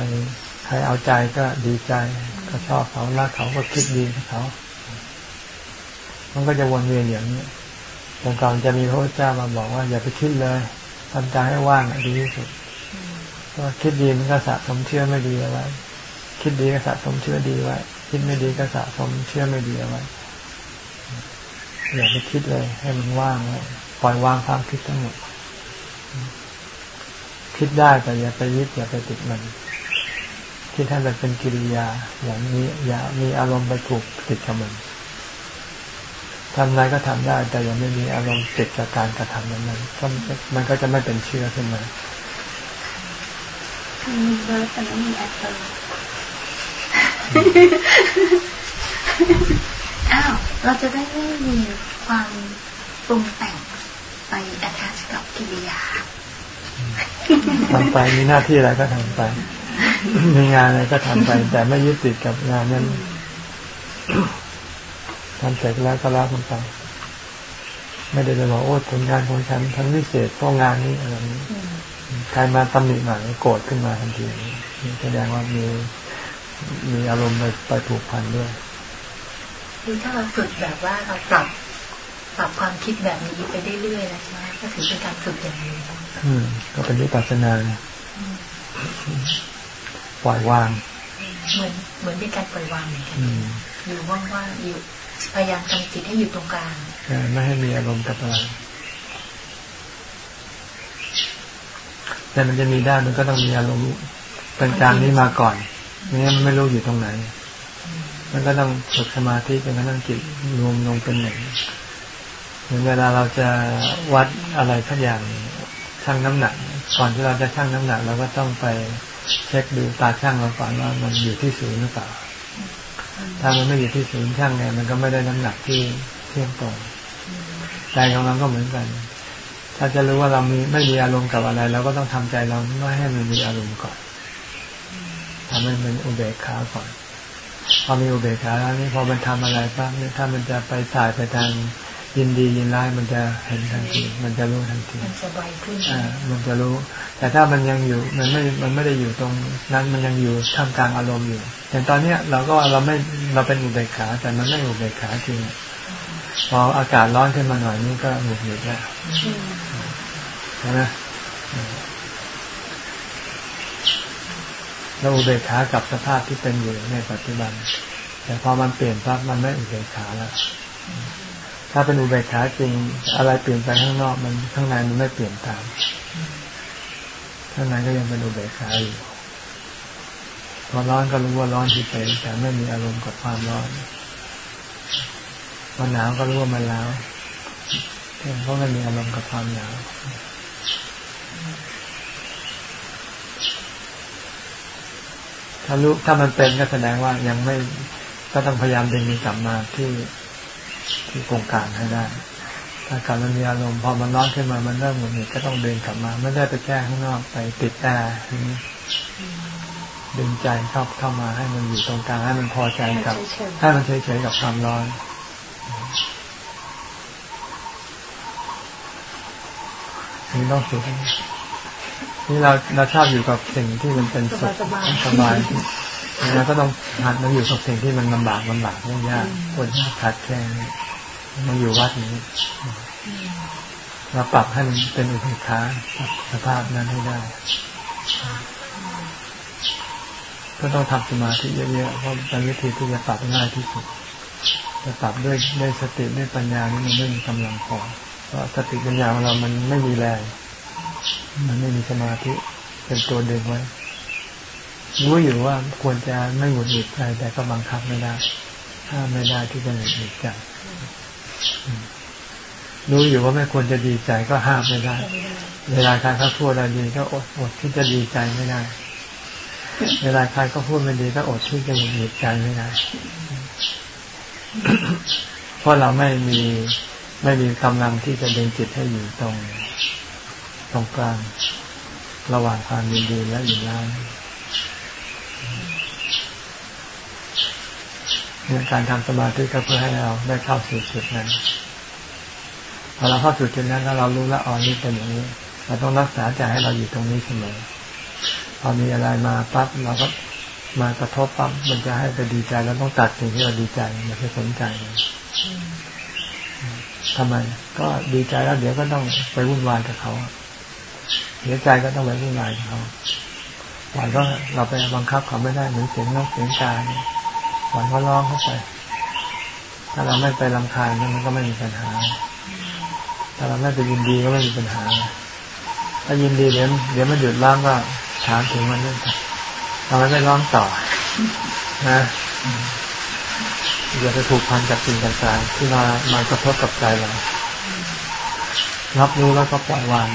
ใครเอาใจก็ดีใจ ก็ชอบเขารักเขาก็คิดดีกับเขา มันก็จะวนเวียนอย่างนี้ตรงกลางจะมีพระเจ้ามาบอกว่า อย่าไปคิดเลยทำใจให้ว่างดีที่สุดก็คิดดีมันก็สะสมเชื่อไม่ดีเอาไว้ คิดดีก็สะสมเชื่อดีไว้ คิดไม่ดีก็สะสมเชื่อไม่ดีเอาไว้ อย่าไปคิดเลย ให้มันว่างไว้ปล่อยวางความคิดทั้งหมด คิดได้แต่อย่าไปยึดอย่าไปติดมัน คิดให้มันเป็นกิริยา อย่างนี้อย่ามีอารมณ์ไปถูกติดกับมันทำอะไรก็ทำได้ แต่ยังไม่มีอารมณ์ติดกับการกระทำนั้นก็มันก็จะไม่เป็นเชื่อขึ้นมามีเบิร์ดแต่ไม่มีแอปเปิลอ้าว เราจะได้ไม่มีความปรุงแต่งไปอัตชกับกิริยาทำไปมีหน้าที่อะไรก็ทำไป มีงานอะไรก็ทำไป แต่ไม่ยึดติดกับงานนั้นทำเสร็จแล้วก็แล้วไปไม่ได้ไปบอกโอ้ผลงานของฉันทั้งวิเศษเพราะงานนี้อะไรนี้ใครมาตำหนิหน่อยโกรธขึ้นมาทันทีแสดงว่ามีมีอารมณ์ไปไปถูกพันด้วยคือถ้าเราฝึกแบบว่าเราปรับปรับความคิดแบบนี้ไปเรื่อยๆนะใช่ไหมก็ถือเป็นการฝึกอย่างนี้อืมก็เป็นวิปัสสนา ปล่อยวาง เหมือนเหมือนเป็นการปล่อยวางเหมือนกันอยู่ว่างๆอยู่พยายามทำจิตให้อยู่ตรงกลางไม่ให้มีอารมณ์กับอะไรแต่มันจะมีได้มันก็ต้องมีอารมณ์เป็นกลางนี้มาก่อนไม่งั้นมันไม่รู้อยู่ตรงไหน มันก็ต้องฝึกสมาธิจนกระทั่งจิตรวมลงเป็นหนึ่งเหมือนเวลาเราจะวัดอะไรสักอย่างชั่งน้ำหนักก่อนที่เราจะชั่งน้ำหนักเราก็ต้องไป เช็คดูตาช่างเราก่อนว่ามันอยู่ที่ศูนย์หรือเปล่า ถ้ามันไม่อยู่ที่ศูนย์ช่างไงมันก็ไม่ได้น้ำหนักที่เที่ยงตรงใจของเราก็เหมือนกัน ถ้าจะรู้ว่าเรามีไม่มีอารมณ์กับอะไรเราก็ต้องทำใจเราไม่ให้มันมีอารมณ์ก่อนทำให้มันอุเบกขาก่อนพอมีอุเบกขาแล้วนี่พอมันทำอะไรบ้างนี่ถ้ามันจะไปสายไปทาง ยินดียินร้ายมันจะเห็นทันที มันจะรู้ทันทีมันจะไวขึ้นอ่ามันจะรู้ แต่ถ้ามันยังอยู่มันไม่มันไม่ได้อยู่ตรงนั้นมันยังอยู่ท่ามกลางอารมณ์อยู่อย่างตอนเนี้ยเราก็เราไม่เราเป็นอุเบกขาแต่มันไม่อุเบกขาจริงพออากาศร้อนขึ้นมาหน่อยนี่ก็หงุดหงิดแล้วใช่ไหมเราอุเบกขากับสภาพที่เป็นอยู่ในปัจจุบัน แต่พอมันเปลี่ยนปั๊บมันไม่อุเบกขาแล้ว ถ้าเป็นอุเบกขาจริง อะไรเปลี่ยนไปข้างนอกมันข้างในมันไม่เปลี่ยนตาม ข้างในก็ยังเป็นอุเบกขาอยู่พอร้อนก็รู้ว่าร้อนที่เป็นแต่ไม่มีอารมณ์กับความร้อนพอหนาวก็รู้ว่ามันแล้วเพราะมันมีอารมณ์กับความหนาวถ้ารู้ถ้ามันเป็นก็แสดงว่ายังไม่ก็ต้องพยายามดึงมันกลับมาที่ ที่โครงการให้ได้ ถ้าการมันมีอารมณ์พอมันร้อนขึ้นมามันเริ่มหงุดหงิดก็ต้องดึงกลับมา ไม่ได้ไปแก้ข้างนอกไปติดแอร์ดึงใจเข้าเข้ามาให้มันอยู่ตรงกลางให้มันพอใจกับให้มันเฉยๆกับความร้อนนี่ต้องฝึกนี่เราเราชอบอยู่กับสิ่งที่มันเป็นสุขสบาย แล้วก็ต้องหัดมาอยู่กับสิ่งที่มันลำบากลำบากยากคนขัดแคลนมาอยู่วัดนี้เราปรับให้มันเป็นอุปทานสภาพนั้นให้ได้ ก็ต้องทำสมาธิเยอะๆเพราะเป็นวิธีที่จะปรับง่ายที่สุดจะปรับด้วยด้วยสติด้วยปัญญานี่มันไม่มีกำลังพอเพราะสติปัญญาของเรามันไม่มีแรงมันไม่มีสมาธิเป็นตัวดึงไว้ รู้อยู่ว่าควรจะไม่หงุดหงิดใจแต่ก็บังคับไม่ได้ห้าไม่ได้ที่จะหงุดหงิดใจรู้อยู่ว่าไม่ควรจะดีใจก็ห้ามไม่ได้ เวลาใครเขาพูดอะไรดีก็อดอดที่จะดีใจไม่ได้ เวลาใครก็พูดไม่ดีก็อดที่จะหงุดหงิดใจไม่ได้ เพราะเราไม่มีไม่มีกำลังที่จะดึงจิตให้อยู่ตรง ตรงกลาง ระหว่างความยินดีและยินร้ายเนี่ย การทำสมาธิก็เพื่อให้เราได้เข้าสู่จุดนั้นพอเราเข้าสู่จุดนั้นแล้วเรารู้แล้วอ๋อนี่เป็นอย่างนี้ เราต้องรักษาใจให้เราอยู่ตรงนี้เสมอพอมีอะไรมาปั๊บเราก็มากระทบปั๊บมันจะให้ไปดีใจแล้วต้องตัดสิ่งที่เราดีใจม่ใช่สนใจทำไม ก็ดีใจแล้วเดี๋ยวก็ต้องไปวุ่นวายกับเขาเสียใจก็ต้องไปวุ่นวายกับเขาหวานก็เราไปบังคับเขาไม่ได้เหมือนเสียงนกเสียงกา หวานเขาร้องเข้าไป ถ้าเราไม่ไปลำคาญมันก็ไม่มีปัญหา ถ้าเราไม่ไปยินดีก็ไม่มีปัญหา ถ้ายินดีเดี๋ยวเดี๋ยวมันหยุดร้องก็ถามถึงมันเรื่องทำไมไม่ร้องต่อ นะอย่าไปผูกพันกับสิ่งต่างๆที่มามากระทบกับใจเรารับรู้แล้วก็ปล่อยวาง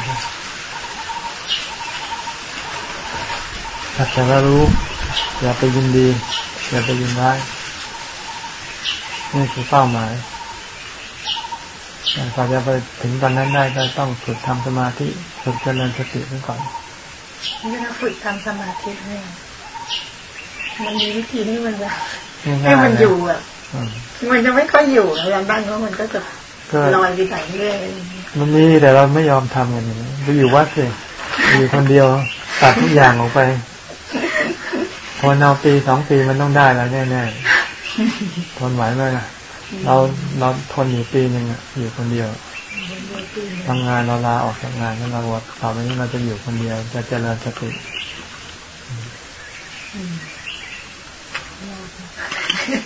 ถ้าแต่ว่ารู้อย่าไปยินดี อย่าไปยินร้ายนี่คือเป้าหมายแต่กว่าจะไปถึงตอนนั้นได้ก็ต้องฝึกทำสมาธิฝึกเจริญสติก่อนเวลาฝึกทำสมาธิเนี่ยมันมีวิธีที่มันจะให้มันอยู่อะมันจะไม่ค่อยอยู่แล้วบ้างเพราะมันก็จะลอยไปไหนเรื่อยมันมีแต่เราไม่ยอมทำกันอย่างนี้ไปอยู่วัดเลยอยู่คนเดียวตัดทุกอย่างออกไป พอเอาปีสองปีมันต้องได้แล้วแน่ๆทนไหวไหมล่ะ เราเราทนอยู่ปีหนึ่งอยู่คนเดียวทำงานเราลาออกจากงานแล้วเราวัดต่อไปนี้เราจะอยู่คนเดียว จะเจริญสติ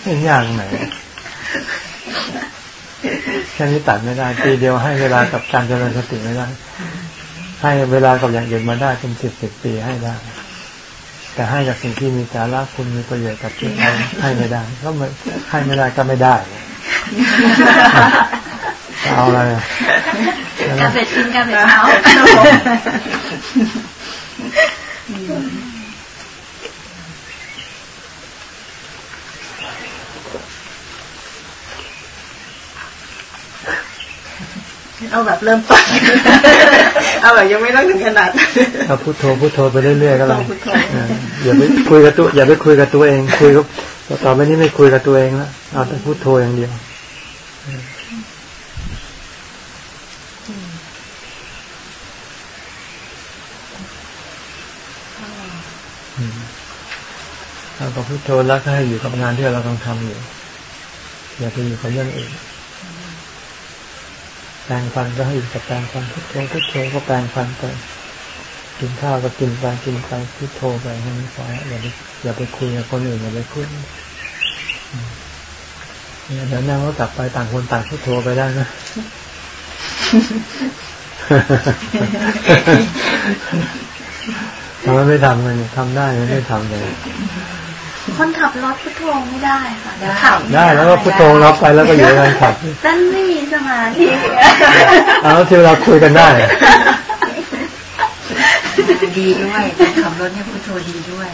ไม่ยากไหนแค่นี้ตัดไม่ได้ปีเดียวให้เวลากับการเจริญสติไม่ได้ ให้เวลากับอย่างอื่นมาได้เป็นสิบสิบปีให้ได้ แต่ให้จากสิ่งที่มีสาระคุณมีประโยชน์กับจิตใจให้ไม่ได้ก็ไม่ให้ไม่ได้ก็ไม่ได้เอาอะไรการเสร็จกินการเสร็จเอา เอาแบบเริ่มต้นเอาแบบยังไม่ต้องถึงขนาดเอาพุทโธพุทโธไปเรื่อยๆก็แล้วอย่าไปคุยกับตัวอย่าไปคุยกับตัวเอง คุยกับต่อไปนี้ไม่คุยกับตัวเองแล้วเอาแต่พุทโธอย่างเดียวเราก็พุทโธแล้วก็ให้อยู่กับงานที่เรากำลังทำอยู่อย่าไปอยู่กับเรื่องอื่น แปลงฟันก็ให้อยู่กับแปลงฟันพุทโธพุทโธก็แปลงฟันไปกินข้าวก็กินไปกินไปพุทโธไปให้มันพออย่าไปอย่าไปคุยกับคนอื่นอย่าไปพูดเดี๋ยวนั่งก็กลับไปต่างคนต่างพุทโธไปได้นะทำไมไม่ทำเลยทำได้ไม่ทำเลย คนขับรถพุทโธไม่ได้ค่ะขับได้แล้วก็พุทโธรับไปแล้วก็อยู่ในขับนั่นไม่มีสมาธิเอาที่เราคุยกันได้ดีด้วยขับรถเนี่ยพุทโธดีด้วย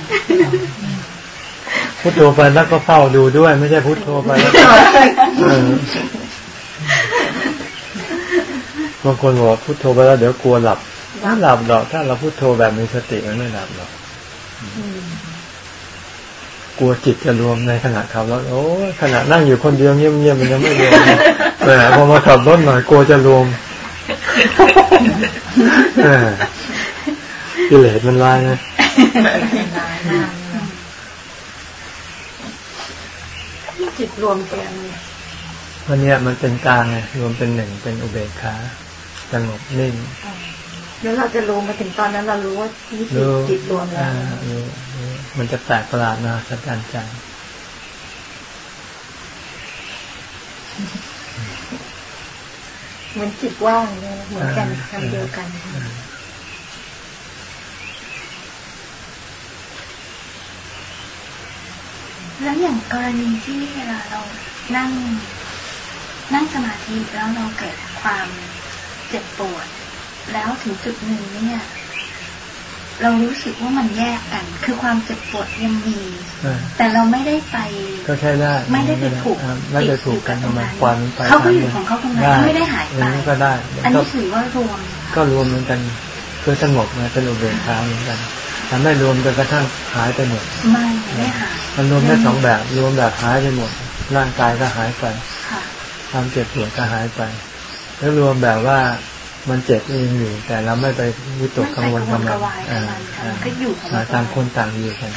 พุทโธไปแล้วก็เฝ้าดูด้วย ไม่ใช่พุทโธไปแล้วบางคนบอกพุทโธไปแล้วเดี๋ยวกลัวหลับไม่หลับหรอกถ้าเราพุทโธแบบมีสติมันไม่หลับหรอก กลัวจิตจะรวมในขณะขับรถโอ้ขณะนั่งอยู่คนเดียวเงียบๆมันยังไม่รวมแต่พอมาขับรถหน่อยกลัวจะรวมกิเลสมันลายนะที่จิตรวมกันวันนี้มันเป็นกลางไงรวมเป็นหนึ่งเป็นอุเบกขาสงบนิ่ง แล้วเราจะรู้มาถึงตอนนั้นเรารู้ว่าที่จิตรวมแล้วมันจะแปลกประหลาดมาสักการใจเหมือนจิตว่างเนี่ยเหมือนกันทำเดียวกันแล้วอย่างกรณีที่เวลาเรานั่ง นั่งสมาธิแล้วเราเกิดความเจ็บปวด แล้วถึงจุดหนึ่งเนี่ย เรารู้สึกว่ามันแยกกัน คือความเจ็บปวดยังมี แต่เราไม่ได้ไป ก็ใช่ได้ ไม่ได้ไปถูกไม่ได้ถูกกันทำไมควันไปเขาก็อยู่ของเขาตรงนั้นไม่ได้หายไปก็ได้ อันนี้ถือว่ารวม ก็รวมเหมือนกันคือสงบนะเป็นอุเบกขาเหมือนกันทำไม่รวมจนกระทั่งหายไปหมด ไม่ไม่หายมันรวมได้สองแบบ รวมแบบหายไปหมด ร่างกายก็หายไปความเจ็บปวดก็หายไป แล้วรวมแบบว่า มันเจ็บเองอยู่ แต่เราไม่ไปวิตกกังวลกับมันก็อยู่ต่างคนต่างอยู่กัน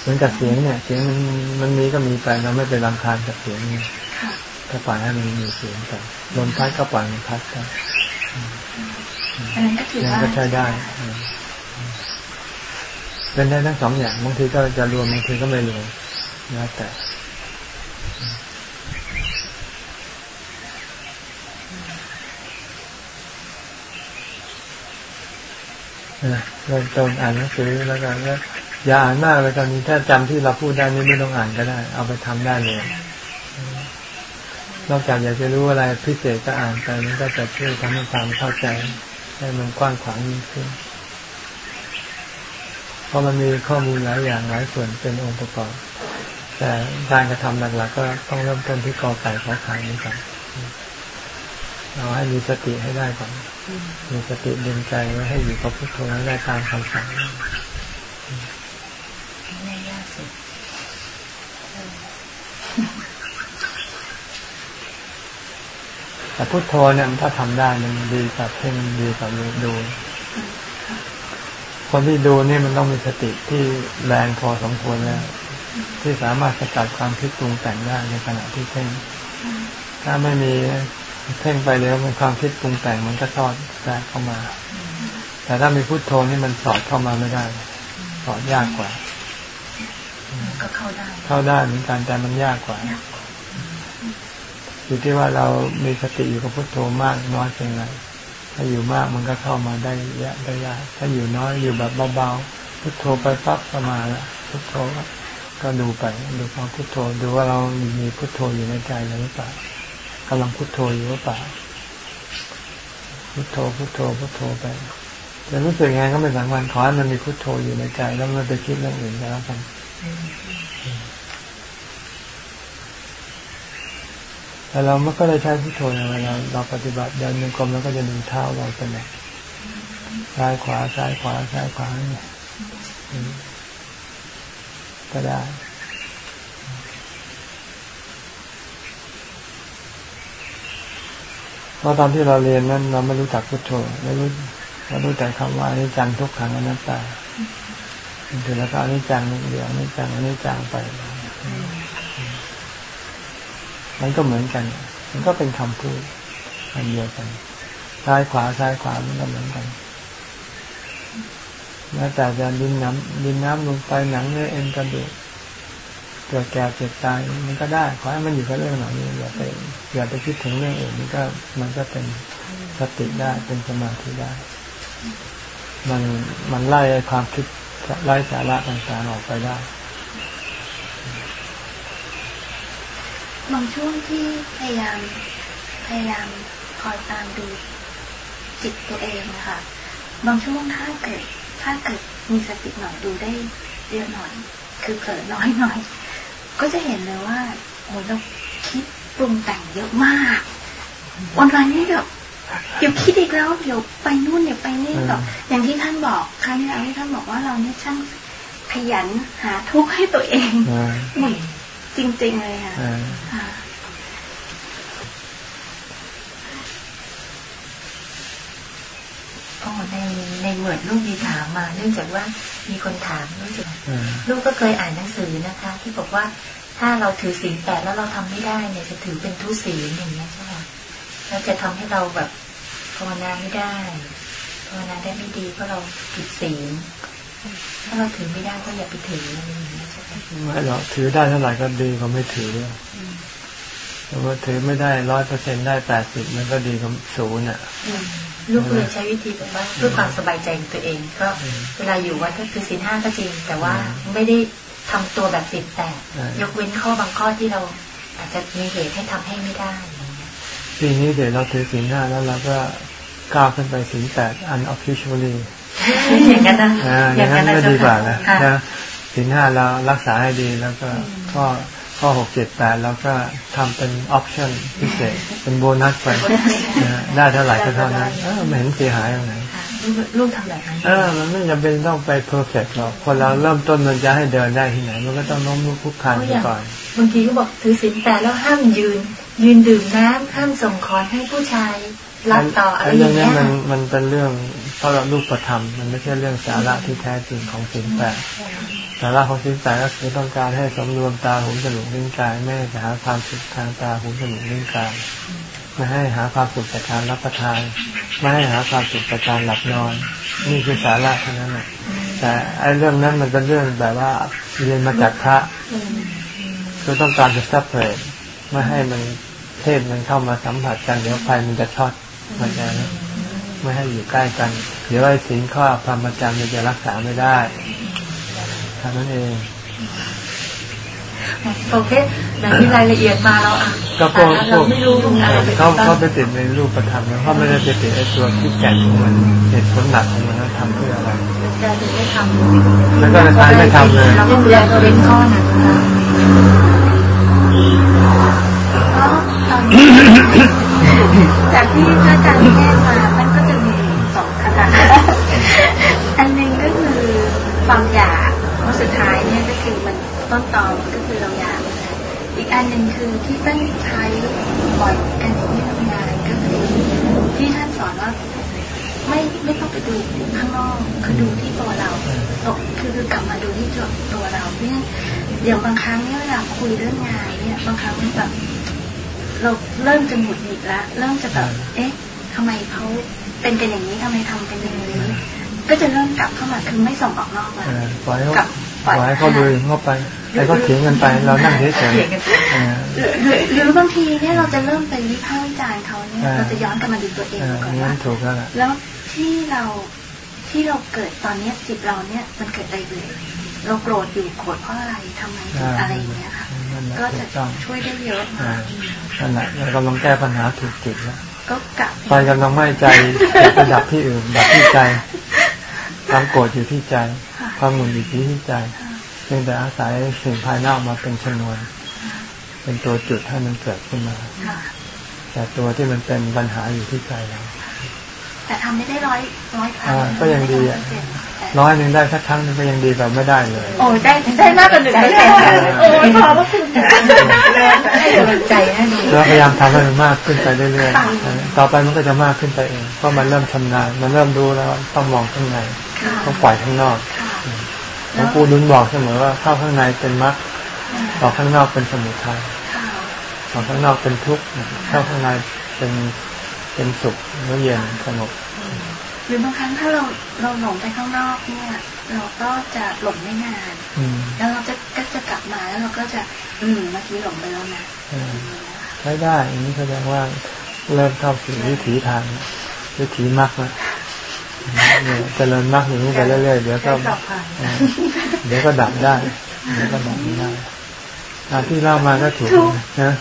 เหมือนกับเสียงเนี่ย เสียงมันมันมีก็มีไปเราไม่ไปรำคาญกับเสียงนี่ก็ปล่อยให้มันมีเสียงไปลมพัดก็ปล่อยมันพัดไปอันนั้นก็ถือว่าก็ใช้ได้เป็นได้ทั้งสองอย่างบางทีก็จะรวมบางทีก็ไม่รวมแล้วแต่ เราต้องอ่านหนังสือแล้วกันแล้วอย่าอ่านมากเลยตอนนี้ถ้าจำที่เราพูดได้นี่ไม่ต้องอ่านก็ได้ เอาไปทำได้เลยนอกจากอยากจะรู้อะไรพิเศษก็อ่านไปมันก็จะช่วยทำให้ความเข้าใจ ให้มันกว้างขวางยิ่งขึ้นเพราะมันมีข้อมูลหลายอย่างหลายส่วนเป็นองค์ประกอบ แต่การกระทำหลักๆก็ต้องเริ่มต้นที่กอไก่ขอขายนี้ก่อนเราให้มีสติให้ได้ก่อน มีสติดึงใจไว้ให้อยู่กับพุทโธได้ตามคำสั่งแต่พุทโธเนี่ยถ้าทำได้มันดีกับเพ่งดีกับดู คนที่ดูนี่มันต้องมีสติที่แรงพอสมควรแล้วที่สามารถสกัดความคิดปรุงแต่งได้ในขณะที่เพ่งถ้าไม่มี เพ่งไปแล้วมันความคิดปรุงแต่งมันก็สอดแทรกเข้ามา แต่ถ้ามีพุโทโธนี่มันสอดเข้ามาไม่ได้ สอดยากกว่า ก็เข้าได้ เข้าได้เหมือนกันแต่มันยากกว่า อยู่ที่ว่าเรามีสติอยู่กับพุโทโธมากน้อยเพียงไรถ้าอยู่มากมันก็เข้ามาได้ยากได้ยากถ้าอยู่น้อยอยู่แบบเบาๆพุทโธไปปั๊บก็มาละพุทโธก็ดูไป ดูความพุทโธดูว่าเรามีพุทโธอยู่ในใจหรือเปล่า กำลังพุทโธอยู่หรือเปล่าพุทโธพุทโธพุทโธไปแต่รู้สึกไงก็ไม่สังวันขอให้มันมีพุทโธอยู่ในใจแล้วมันไปคิดเรื่องอื่นแล้วกันแต่เราไม่ก็เลยใช้พุทโธอย่างไรเราเราปฏิบัติเดินหนึ่งกลมแล้วก็จะดึงเท้าเราไปไหนซ้ายขวาซ้ายขวาซ้ายขวาเนี่ยก็ได้ เพราะตอนที่เราเรียนนั้น เราไม่รู้จักพุทโธไม่รู้เรารู้แต่คำว่าอนิจจังทุกขังอนัตตาถึงแล้วก็อนิจจังเดียวอนิจจังอนิจจังไป มันก็เหมือนกัน มันก็เป็นคำพูดอันเดียวกัน ซ้ายขวาซ้ายขวามันก็เหมือนกันแม้แต่จะดินน้ำดินน้ำลงไปหนังเนื้อเอ็นกระดูก เกิดแก่เจ็บตายมันก็ได้ขอให้มันอยู่กับเรื่องเหล่านี้อย่าไปอย่าไปคิดถึงเรื่องอื่นมันก็มันก็เป็นสติได้เป็นสมาธิได้ มันมันไล่ความคิดไล่สาระต่างๆออกไปได้บางช่วงที่พยายามพยายามคอยตามดูจิตตัวเองนะคะบางช่วงถ้าเกิด ถ้าเกิดมีสติหน่อยดูได้เยอะหน่อย คือเกิดน้อยหน่อย ก็จะเห็นเลยว่าโอ้เราคิดปรุงแต่งเยอะมากวันวันนี้แบบเดี๋ยวคิดอีกแล้วเดี๋ยวไปนู่นเดี๋ยวไปนี่แบบอย่างที่ท่านบอกครั้งที่แล้วที่ท่านบอกว่าเราเนี่ยช่างขยันหาทุกข์ให้ตัวเองเหมือนจริง ๆ เลยค่ะ ก็ในในเหมือนลูกมีถามมา เนื่องจากว่ามีคนถามรู้สึกลูกก็เคยอ่านหนังสือนะคะ ที่บอกว่าถ้ถ้าเราถือศีลแปดแล้วเราทำไม่ได้เนี่ยจะถือเป็นทุศีลอย่างเงี้ยใช่ไหมแล้วจะทำให้เราแบบภาวนาไม่ได้ภาวนาได้ไม่ดีเพราะเราผิดศีลถ้าเราถือไม่ได้ก็อย่าไปถืออะไรอย่างเงี้ยใช่ไหมไม่หรอกถือได้เท่าไหร่ก็ดีกว่าไม่ถือแต่ว่าถือไม่ได้ร้อยเปอร์เซ็นได้แปดสิบมันก็ดีกว่าศูนย์อะ ลูกเลยใช้วิธีแบบว่าเพื่อความสบายใจของตัวเอง ก็เวลาอยู่วัดก็คือศีลห้าก็จริง แต่ว่าไม่ได้ทำตัวแบบศีลแปดยกเว้นข้อบางข้อที่เราอาจจะมีเหตุให้ทำให้ไม่ได้อย่างเงี้ยปีนี้เดี๋ยวเราถือศีลห้าแล้วเราก็ก้าวขึ้นไปศีลแปด unofficiallyอย่างนั้นนะอ่าอย่างนั้นไม่ดีกว่านะนะศีลห้าเรารักษาให้ดีแล้วก็ข้อ ข้อหกเจ็ดแปดแล้วก็ทำเป็น option พิเศษ เป็นโบนัสไปนะได้เท่าไหร่ก็เท่านั้นเออไม่เห็นเสียหายตรงไหนลูกทำแบบนั้นเออมันไม่จำเป็นต้องไป perfect หรอกคนเราเริ่มต้นมันจะให้เดินได้ที่ไหน มันก็ต้องล้มลุกคลุกคลานไปก่อนบางทีก็บอกถือศีลแปดแล้วห้ามยืน ยืนดื่มน้ำห้ามส่งคอนให้ผู้ชายรับต่ออะไรอเรื่อย่างงนี้เงี้ยมันมันเป็นเรื่องเพราะเราลูกประธรรม มันไม่ใช่เรื่องสาระที่แท้จริงของศีลแปด สาระของศีลแปดก็คือต้องการให้สมรวมตาหูจมูกลิ้นกายไม่ให้หาความสุขทางตาหูจมูกลิ้นกายไม่ให้หาความสุขจากการรับประทาน ไม่ให้หาความสุขจากการหลับนอน นี่คือสาระเท่านั้นแหละแต่ไอ้เรื่องนั้นมันเป็นเรื่องแบบว่าเรียนมาจากพระก็ต้องการจะซับเพลไม่ให้มันเทศมันเข้ามาสัมผัสกันเดี๋ยวไฟมันจะช็อตมันจะไม่ให้อยู่ใกล้กัน เดี๋ยวไอ้สิ่งข้อพรหมจรรย์มันจะรักษาไม่ได้ ท่านั้นเองโอเคแบบมีรายละเอียดมาเราอะก็พวกพเราวกไม่รู้อะไรเป็นเขาต้เขานไปติดในรูปประธรรมแล้วเขาไม่ได้ไปติดไอ้ตัวที่แก่นของมันเหตุผลหลักของมันว่าทำเพื่ออะไรจะถึงไม่ทำแล้วก็จะตายไม่ทำเลยเราก็เรียนเว้นข้อนั้นนะก็ตอนนี้จากที่พระอาจารย์แยกมามันก็จะมีสองคณะอันหนึ่งก็คือความอยากเพราะ สุดท้ายเนี่ยก็คือมันต้นตอมันก็คือเราอยากอีกอันหนึ่งคือที่ท่านใช้บ่อยกันที่ทำงานก็คือที่ท่านสอนว่าไม่ไม่ต้องไปดูข้างนอกคือดูที่ตัวเราตกคือคือกลับมาดูที่ตัวตัวเราเนี่ยอย่างบางครั้งเนี่ยเวลาคุยเรื่องงานเนี่ยบางครั้งมันแบบเราเริ่มจะหงุดหงิดละเริ่มจะแบบเอ๊ะทำไมเขาเป็นกันอย่างนี้ทำไมทำกันอย่างนี้ ก็จะเริ่มกลับเข้ามาคือไม่ส่งออกนอกละเออปล่อยเขากลับ ปล่อยให้เขาดูเข้าไปให้เขาเถียงกันไป เรานั่งเฉยเถียงกันๆเออหรือหรือหรือบางทีเนี่ยเราจะเริ่มไปวิพากษ์วิจารณ์เขาเนี่ยอ่าเราจะย้อนกลับมาดูตัวเองเออก่อนงั้ว่านถูกแล้วล่ะแล้วที่เราที่เราเกิดตอนเนี้ยจิตเราเนี่ยมันเกิดอะไรเลยเราโกรธอยู่โกรธเพราะอะไรทำไมถึงอะไรอย่างเงี้ยค่ะนั่นแหละก็ถูจะกต้องช่วยได้เยอะอ่ามากนั่นแหละเรากำลังแก้ปัญหาถูกจุดแล้วก็กลับไฟกำลังไหม้ใจไปดับที่อื่นดับที่ใจความโกรธอยู่ที่ใจ ความหงุดหงิดอยู่ที่ใจเพียงแต่อาศัยสิ่งภายนอกมาเป็นชนวน เป็นตัวจุดให้มันเกิดขึ้นมาค่ะแต่ตัวที่มันเป็นปัญหาอยู่ที่ใจเราแต่ทำไม่ได้ร้อยร้อยครั้งอ่าก็ยังดีอะแต่ร้อยหนึ่งได้สักครั้งหนึงก็ยังดีกว่าไม่ได้เลย โอ้ยได้ได้มากกว่าหนึ่งเปอร์เซ็นต์โอ้ยขอบพระคุณค่ะให้กำลังใจให้ดูเราพยายามทำให้มันมากขึ้นไปเรื่อยๆต่อไปมันก็จะมากขึ้นไปเองเพราะมันเริ่มชำนาญมันเริ่มรู้แล้วว่าต้องมองข้างในค่ะต้องปล่อยข้างนอกค่ะ หลวงปู่ดุลบอกเสมอว่าเข้าข้างในเป็นมรรคออกข้างนอกเป็นสมุทัยค่ะออกข้างนอกเป็นทุกข์เข้าข้างในเป็นเป็นสุขเมื่อเย็นสงบหรือบางครั้งถ้าเราเราหลงไปข้างนอกเนี่ย เราก็จะหลงไม่นานอืมแล้วเราจะก็จะกลับมาแล้วเราก็จะ อืมเมื่อกี้หลงไปแล้วนะเออใช้ได้อย่างนี้แสดงว่าเริ่มเข้าสู่วิถีทางวิถีมรรคแล้ว เนี่ยเจริญมรรคอย่างนี้ไปเรื่อยๆเดี๋ยวก็ต่อไปเออเดี๋ยวก็ดับได้เดี๋ยวก็ดับไม่ได้ตามที่เล่ามาก็ถูกนะ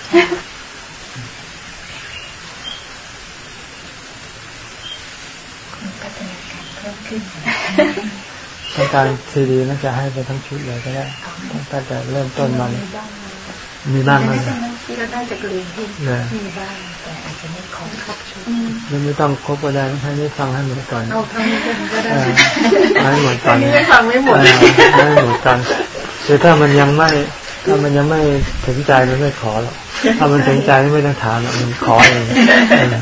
พัฒนาการเพิ่มขึ้นต้องการซีดีน่าจะให้ไปทั้งชุดเลยก็ได้ตั้งแต่เริ่มต้นมาเลยมีบ้างไหมที่เราได้จากเรียนที่เนี่ยมีบ้าง แต่อาจจะไม่ครบครบชุดอืมยังไม่ต้องครบก็ได้ให้ได้ฟังให้หมดก่อนเอาครั้งนี้ก็เอได้อให้หมดก่อัอนนนี้ไม่ฟังไม่หมดเออให้หมดก่อนคือถ้ามันยังไม่ถ้ามันยังไม่ถึงใจมันไม่ขอหรอกถ้ามันถึงใจไม่ต้องถามหรอกมันขอเองเออ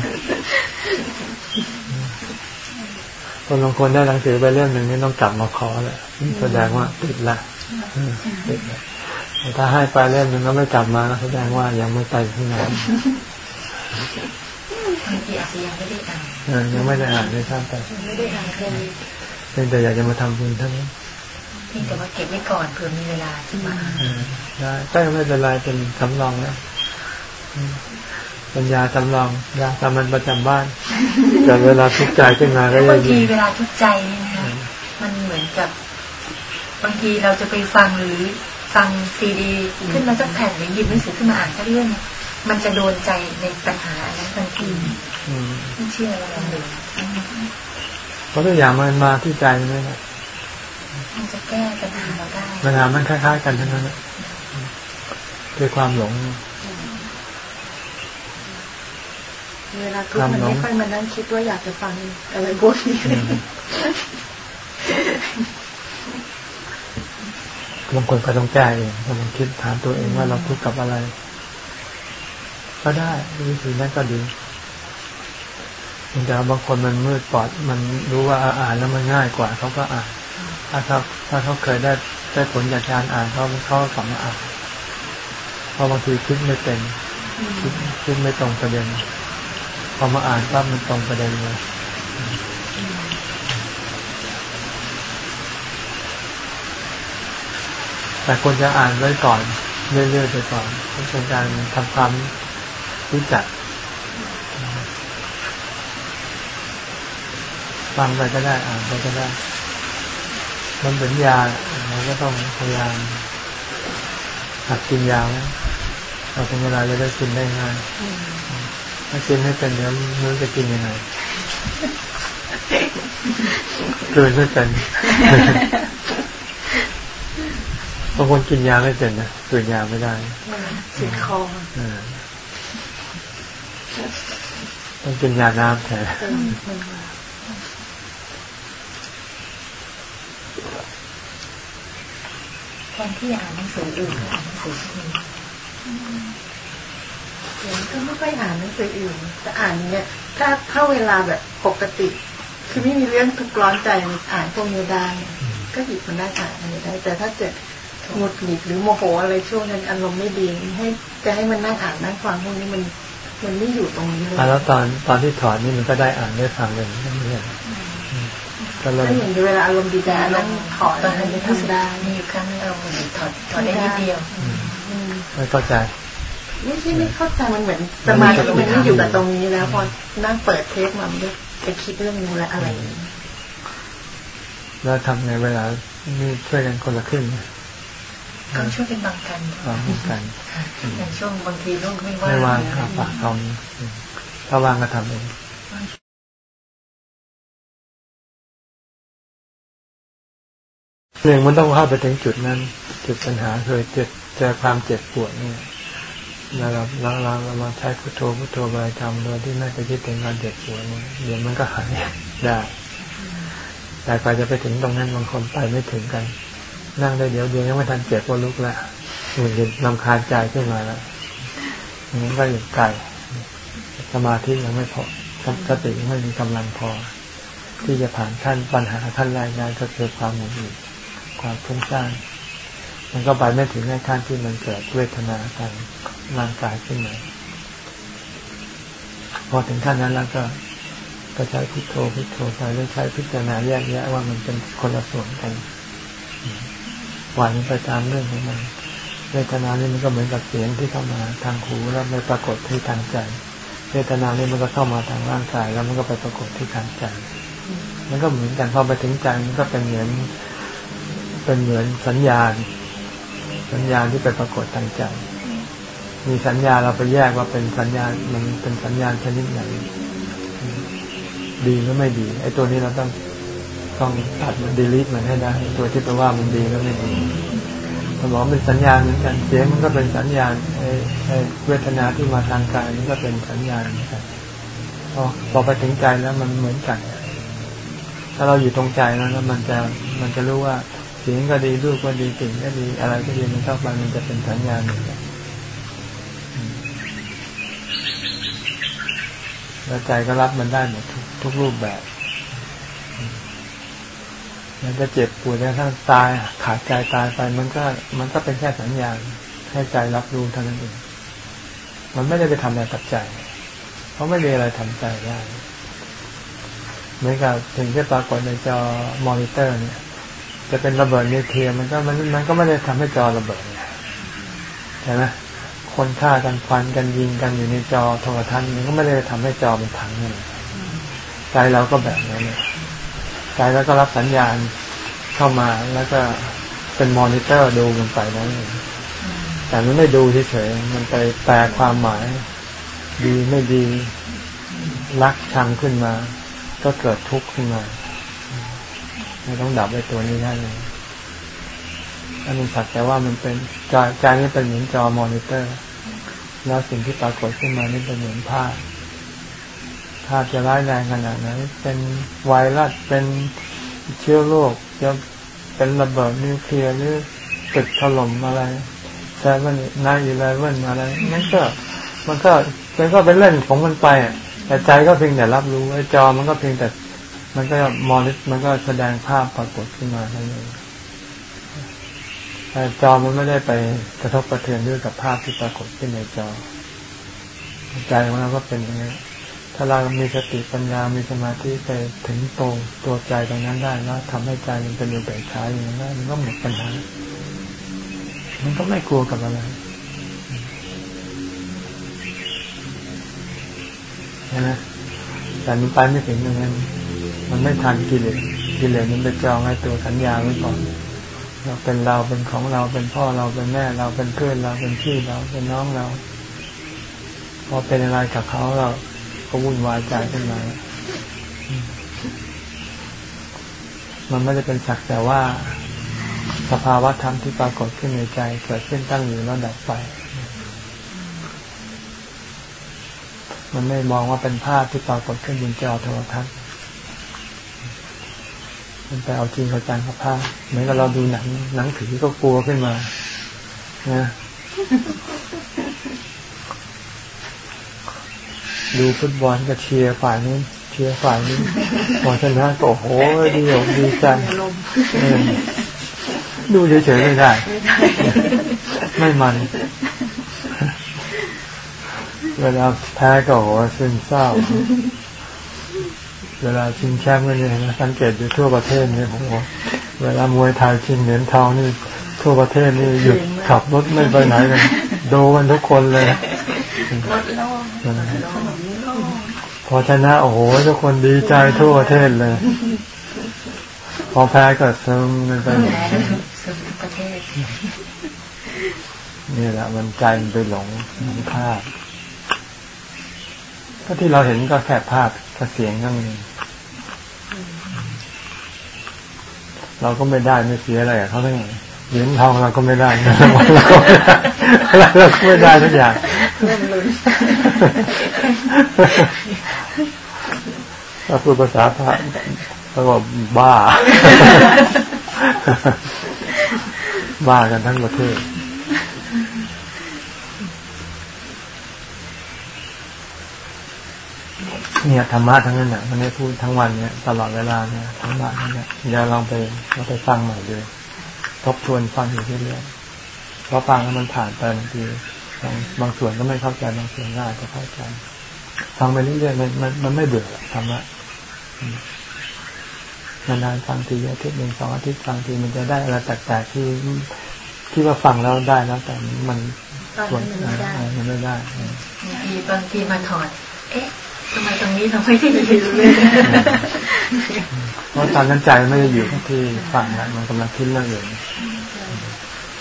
คนบางคนได้หนังสือไปเล่มหนึ่งนี่ต้องกลับมาขอแหละแสดงว่าติดละอืมติดละถ้าให้ไปเล่มนึงก็ไม่กลับมาแสดงว่ายังไม่ไปที่ไหน บางทีอาจจะยังไม่ได้อ่านยังไม่ได้อ่านเลยท่านแต่ไม่ได้อ่านเลยเพียงแต่อยากจะมาทำบุญเท่านั้นเพียงแต่ว่าเก็บไว้ก่อนเผื่อมีเวลาที่มาได้ก็ไม่เป็นไรเป็นสำรองแล้วปัญญาสำรองยาสามัญประจำบ้านแต่เวลาทุกข์ใจขึ้นมาก็ยังบางทีเวลาทุกข์ใจนี่นะคะมันเหมือนกับบางทีเราจะไปฟังหรือฟังซีดี ขึ้นมาสักแผ่นหรือหยิบหนังสือขึ้นมาอ่านสักเรื่อง มันจะโดนใจในปัญหานั้นทันทีไม่เชื่ออะไรเลยเพราะตัวอย่างมันมาที่ใจไหมล่ะมันจะแก้ปัญหาเราได้ปัญหามันคล้ายๆกันทั้งนั้นด้วยความหลงเวลาทุกมันไม่ค่อยมานั่งคิดว่าอยากจะฟังอะไรพวกนี้บางคนก็ต้องแก้เองบางคิดถามตัวเองว่าเราทุกข์กับอะไร ก็ได้วิธีนั้นก็ดีแต่บางคนมันมืดปอดมันรู้ว่าอ่านแล้วมันง่ายกว่าเขาก็อ่าน ถ้าเขาถ้าเขาเคยได้ได้ผลจากการอ่านเขาเขาสามารถอ่านเพราะบางทีคิดไม่เป็นคิดคิดไม่ตรงประเด็นพอมาอ่านปั๊บมันตรงประเด็นเลยแต่ควรจะอ่านไว้ก่อนเรื่อยๆไปก่อนเป็นการทำความ รู้จัก ฟังไปก็ได้ อ่านไปก็ได้ มันเป็นยาเราก็ต้องพยายามหัดกินยาแล้วเราถึงเวลาจะได้กินได้ง่ายถ้ากินไม่เป็นเดี๋ยวมันจะกินยังไงเกินไม่เป็นบางคนกินยาไม่เป็นนะกินยาไม่ได้สิคอ ต้องกินยาน้ำแทนคนที่อ่านหนังสืออื่นอ่านหนังสือที่นี่เดี๋ยวก็ไม่ค่อยอ่านหนังสืออื่นแต่อ่านเนี่ย ถ้าถ้าเวลาแบบปกติ คือไม่มีเรื่องทุกร้อนใจอ่านพวกนี้ได้ก็หยิบมันได้อ่านมันได้ แต่ถ้าเกิดหงุดหงิดหรือโมโหอะไรช่วงนั้นอารมณ์ไม่ดีให้จะให้มันนั่งอ่านนั่งฟังพวกนี้มัน มันไม่อยู่ตรงนี้เลยแล้วตอนตอนที่ถอนนี่มันก็ได้อ่านได้ฟังเลยนั่นเองก็เลยเห็นเวลาอารมณ์ดีแต่นั่งถอนตอนนั้นทำได้มีอยู่ครั้งนึงเราเหมือนถอดถอดได้นิดเดียวไม่เข้าใจไม่ใช่ไม่เข้าใจมันเหมือนสมาธิมันไม่อยู่กับตรงนี้แล้ว พอนั่งเปิดเทปมันก็ไปคิดเรื่องนู้นและอะไรแล้วทำไงเวลานี่ช่วยกันคนละครึ่ง ก็ช่วยเป็นบางกันบางกันอย่างช่วงบางทีลูกไม่ว่างไม่ว่างครับปากตองถ้าว่างก็ทำเองหนึ่งมันต้องเข้าไปถึงจุดนั้น จุดปัญหาเคยเจ็บเจอความเจ็บปวดเนี่ยแล้วเราเราเรามาใช้พุทโธพุทโธบริกรรมโดยที่ไม่ไปคิดถึงการเจ็บปวดเนี่ยเดี๋ยวมันก็หายได้ แต่กว่าจะไปถึงตรงนั้นบางคนไปไม่ถึงกัน นั่งได้เดี๋ยวเดียวยังไม่ทันเจ็บก็ลุกแล้วมันจะนำคาญใจขึ้นมาแล้วนั้นก็อยู่ไกลสมาธิยังไม่พอสติยังไม่มีกำลังพอ ที่จะผ่านขั้นปัญหาขั้นแรกได้ก็คือความหงุดหงิดความฟุ้งซ่านมันก็ไปไม่ถึงในขั้นที่มันเกิดเวทนาทางร่างกายขึ้นมาพอถึงขั้นนั้นแล้วก็ก็ใช้พุทโธพุทโธไปแล้วใช้พิจารณาแยกแยะว่ามันเป็นคนละส่วนกัน วานไปตามเรื่องของมันเวทนานี่มันก็เหมือนกับเสียงที่เข้ามาทางหูแล้วไม่ปรากฏที่ทางใจเวทนานี่มันก็เข้ามาทางร่างกาย แล้วมันก็ไปปรากฏที่ทางใจ มันก็เหมือนกันพอไปถึงใจมันก็เป็นเหมือนเป็นเหมือนสัญญาณ สัญญาณที่ไปปรากฏทางใจ มีสัญญาเราไปแยกว่าเป็นสัญญาณมันเป็นสัญญาณชนิดไหนดีหรือไม่ดีไอ้ตัวนี้เราต้อง ต้องตัดมันดีลิทมันให้ได้ ตัวที่แปลว่ามันดีหรือไม่ดีสมองเป็นสัญญาณเหมือนกันเสียงมันก็เป็นสัญญาณไอ้เวทนาที่มาทางกายมันก็เป็นสัญญาณเหมือนกันพอพอไปถึงใจแล้วมันเหมือนกัน ถ้าเราอยู่ตรงใจแล้วแล้วมันจะมันจะรู้ว่าเสียงก็ดีรูปก็ดีกลิ่นก็ดีอะไรก็ดีมันเข้าไปมันจะเป็นสัญญาณหนึ่งแล้วใจก็รับมันได้หมดทุกทุกรูปแบบ มันจะเจ็บปวดจนทั้งตายขาดใจตายไปมันก็มันก็เป็นแค่สัญญาณให้ใจรับรู้เท่านั้นเองมันไม่ได้ไปทำอะไรกับใจ เพราะไม่มีอะไรทำใจได้เหมือนกับถึงที่ปรากฏในจอมอนิเตอร์เนี่ย จะเป็นระเบิดนิวเคลียร์มันก็มันมันก็ไม่ได้ทำให้จอระเบิดใช่ไหมคนฆ่ากันฟันกันยิงกันอยู่ในจอโทรทัศน์มันก็ไม่ได้ทำให้จอมันพังเลยใจเราก็แบบนั้นเนี่ย ใจแล้วก็รับสัญญาณเข้ามาแล้วก็เป็นมอนิเตอร์ดูมันไปนั่นแต่มันไม่ดูเฉยๆมันไปแปลความหมาย ดีไม่ดี รักชังขึ้นมา ก็เกิดทุกข์ขึ้นมาไม่ต้องดับไอตัวนี้ได้เลยอันนี้สักแต่ว่ามันเป็นจอใจนี่เป็นเหมือนจอมอนิเตอร์ แล้วสิ่งที่ปรากฏขึ้นมานี่เป็นเหมือนภาพ ภาพจะร้ายแรงขนาดไหนเป็นไวรัสเป็นเชื้อโรคจะเป็นระเบิดนิวเคลียร์หรือตึกถล่มอะไรแซมวัน nine eleven อะไรนั่นก็มันก็มันก็เป็นเล่นของมันไปอะแต่ใจก็เพียงแต่รับรู้ไอ้จอมันก็เพียงแต่ มันก็มอนิมันก็แสดงภาพปรากฏขึ้นมาเท่านั้นแต่จอมันไม่ได้ไปกระทบกระเทือนด้วยกับภาพที่ปรากฏขึ้นในจอ ใจของเราก็เป็นอย่างนี้ ถ้าเรามีสติปัญญา มีสมาธิไปถึงตรงตัวใจตรงนั้นได้แล้วทำให้ใจมันเป็นอยู่แบบช้าอย่างนั้นมันก็หมดปัญหา มันก็ไม่กลัวกับอะไรใช่ไหมแต่มันไปไม่ถึงตรงนั้นมันไม่ทันกิเลสกิเลสมันไปจองไอ้ตัวสัญญาไว้ก่อนเราเป็นเราเป็นของเราเป็นพ่อเราเป็นแม่เราเป็นเพื่อนเราเป็นพี่เราเป็นน้องเรา พอเป็นอะไรกับเขาเรา ก็วุ่นวายใจขึ้นมา มันไม่ได้เป็นสักแต่ว่า สภาวะธรรมที่ปรากฏขึ้นในใจเกิดขึ้นตั้งอยู่แล้วดับไป มันไม่มองว่าเป็นภาพที่ปรากฏขึ้นบนจอโทรทัศน์มันไปเอาจริงเอาจังกับภาพเหมือนกับเราดูหนังหนังผีก็กลัวขึ้นมา นะ ดูฟุตบอลก็เชียร์ฝ่ายนู้นเชียร์ฝ่ายนี้พอชนะก็โอ้โหดีอกดีใจดูเฉยๆไม่ได้ ไม่มัน เวลาแพ้ก็โหซึมเศร้า เวลาชิงแชมป์ก็เนี่ยนะสังเกตอยู่ทั่วประเทศเนี่ยโอ้โหเวลามวยไทยชิงเหรียญทองนี่ทั่วประเทศนี่หยุดขับรถไม่ไปไหนเลยดูกันทุกคนเลยรถโล่ พอชนะโอ้โหทุกคนดีใจทั่วประเทศเลย พอแพ้ก็ซึมไปซึมปนี่แหละมันใจมันไปหลงมันภาพก็ที่เราเห็นก็แค่ภาพกับเสียงนั่นเองเราก็ไม่ได้ไม่เสียอะไรเขาทั้งเหรียญทองเราก็ไม่ได้เงินราเราก็ไม่ได้เราก็ไม่ได้ทุกอย่าง เริ่มลุ้นถ้าพูดภาษาพระเขาบอกบ้า บ้ากันทั้งประเทศเนี่ยธรรมะทั้งนั้นเนี่ยมันไม่พูดทั้งวันเนี่ยตลอดเวลาเนี่ยธรรมะทั้งนั้นอย่าลองไปเราไปฟังใหม่เลยทบทวนฟังอยู่เรื่อยๆเพราะฟังแล้วมันผ่านไปบางที บางบางส่วนก็ไม่เข้าใจบางส่วนก็อาจจะเข้าใจฟังไปเรื่อยๆมันมันมันไม่เบื่อธรรมะนานๆฟังทีอาทิตย์หนึ่งสองอาทิตย์ฟังทีมันจะได้อะไรแปลกๆที่ที่ว่าฟังแล้วได้แล้วแต่มันส่วนมันไม่ได้บางทีบางทีมาถอด เอ๊ะทำไมตรงนี้เราไม่ได้ยินเลยเพราะตอนนั้นใจไม่ได้อยู่ที่ฟังนะมันกำลังคิดเรื่องอื่น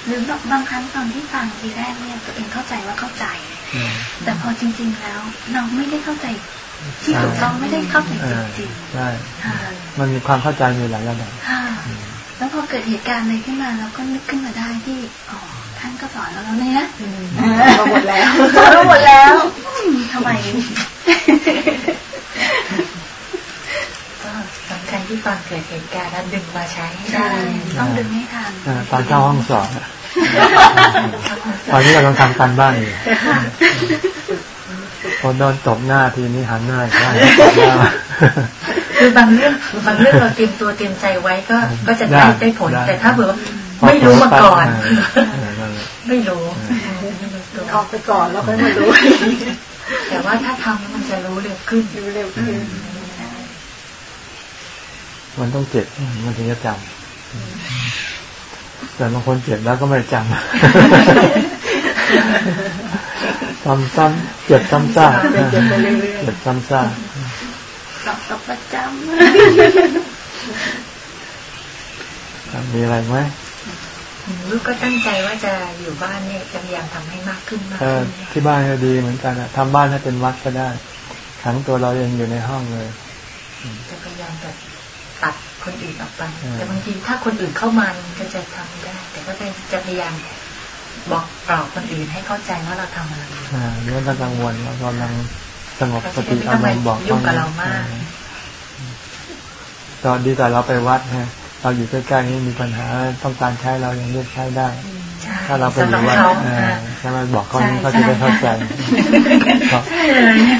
หรือบางครั้งตอนที่ฟังทีแรกเนี่ยตัวเองเข้าใจว่าเข้าใจ แต่พอจริง ๆ แล้ว เราไม่ได้เข้าใจที่ถูกต้องไม่ได้เข้าใจจริงๆใช่มันมีความเข้าใจมีหลายระดับแล้วพอเกิดเหตุการณ์อะไรขึ้นมาเราก็นึกขึ้นมาได้ที่อ๋อท่านก็สอนเราแล้วเนี่ยมาหมดแล้วสอนเราหมดแล้วทำไมก็สำคัญที่ฟังเกิดเหตุการณ์แล้วดึงมาใช้ใช่ต้องดึงให้ทันตอนเข้าห้องสอบ ตอนนี้เราต้องทำการบ้านอยู่พอโดนตบหน้าทีนี้หันหน้าใช่คือบางเรื่องบางเรื่องเราเตรียมตัวเตรียมใจไว้ก็ก็จะได้ได้ผล แต่ถ้าเผื่อไม่รู้มาก่อน ไม่รู้ออกไปก่อนแล้วค่อยมารู้ แต่ว่าถ้าทำมันจะรู้เร็วขึ้นรู้เร็วขึ้นมันต้องเจ็บมันถึงจะจำ แต่บางคนเจ็บแล้วก็ไม่จำซ้ำซ้ำเจ็บซ้ำซากเจ็บซ้ำซากกับประจำมีอะไรไหมลูกก็ตั้งใจว่าจะอยู่บ้านเนี่ยจะพยายามทำให้มากขึ้นมากขึ้นที่บ้านก็ดีเหมือนกันอะทำบ้านให้เป็นวัดก็ได้ขังตัวเราเองอยู่ในห้องเลยจะพยายามแบบตัด คนอื่นออกไป แต่บางทีถ้าคนอื่นเข้ามามันก็จะทำไม่ได้ แต่ก็จะพยายามบอกกล่าวคนอื่นให้เข้าใจว่าเราทำอะไรอ่าเรื่องกังวลเรากำลังสงบสติอารมณ์บอกยุ่งกับเรามากตอนดีแต่เราไปวัดฮะเราอยู่ใกล้ๆนี่มีปัญหาต้องการใช้เรายังเรียกใช้ได้ ถ้าเราไปอยู่วัดใช่ไหมบอกเขาเขาจะได้เข้าใจ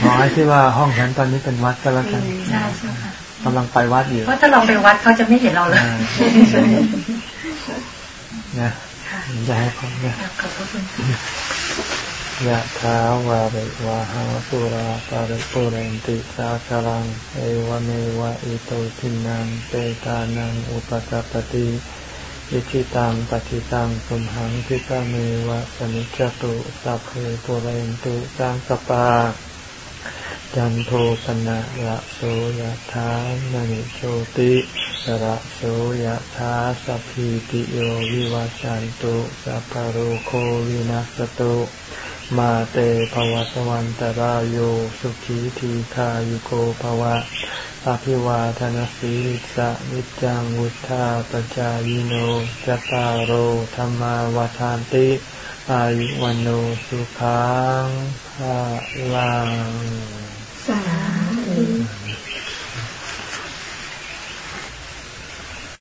ขอให้ที่ว่าห้องฉันตอนนี้เป็นวัดก็แล้วกัน กำลังไปวัดอยู่เพราะถ้าเราไปวัดเขาจะไม่เห็นเราเลยนะจะให้ผมนะยะถาวาริวาหาปุราปาริปุเรนติสาคลัง เอวเมวะอิโตทินังเปตานังอุปกปติอิชิตังปฏิตังสุมหังพิกาเมวะสมิจตุสัพเพปุเรนตุสังกปา จันโทปนะระโสยธานนิโชติระโสยธาสัพพิติโยวิวัจจันตุสัพพโรโควินัสตุมาเตภวัตวันตารโยสุขีทีขายุโกภวะอภิวาทนสีสะนิจังวุธาปจายโนจตารโอธรรมาวทานติ อายุวันโนสุขังภาลัง xả ly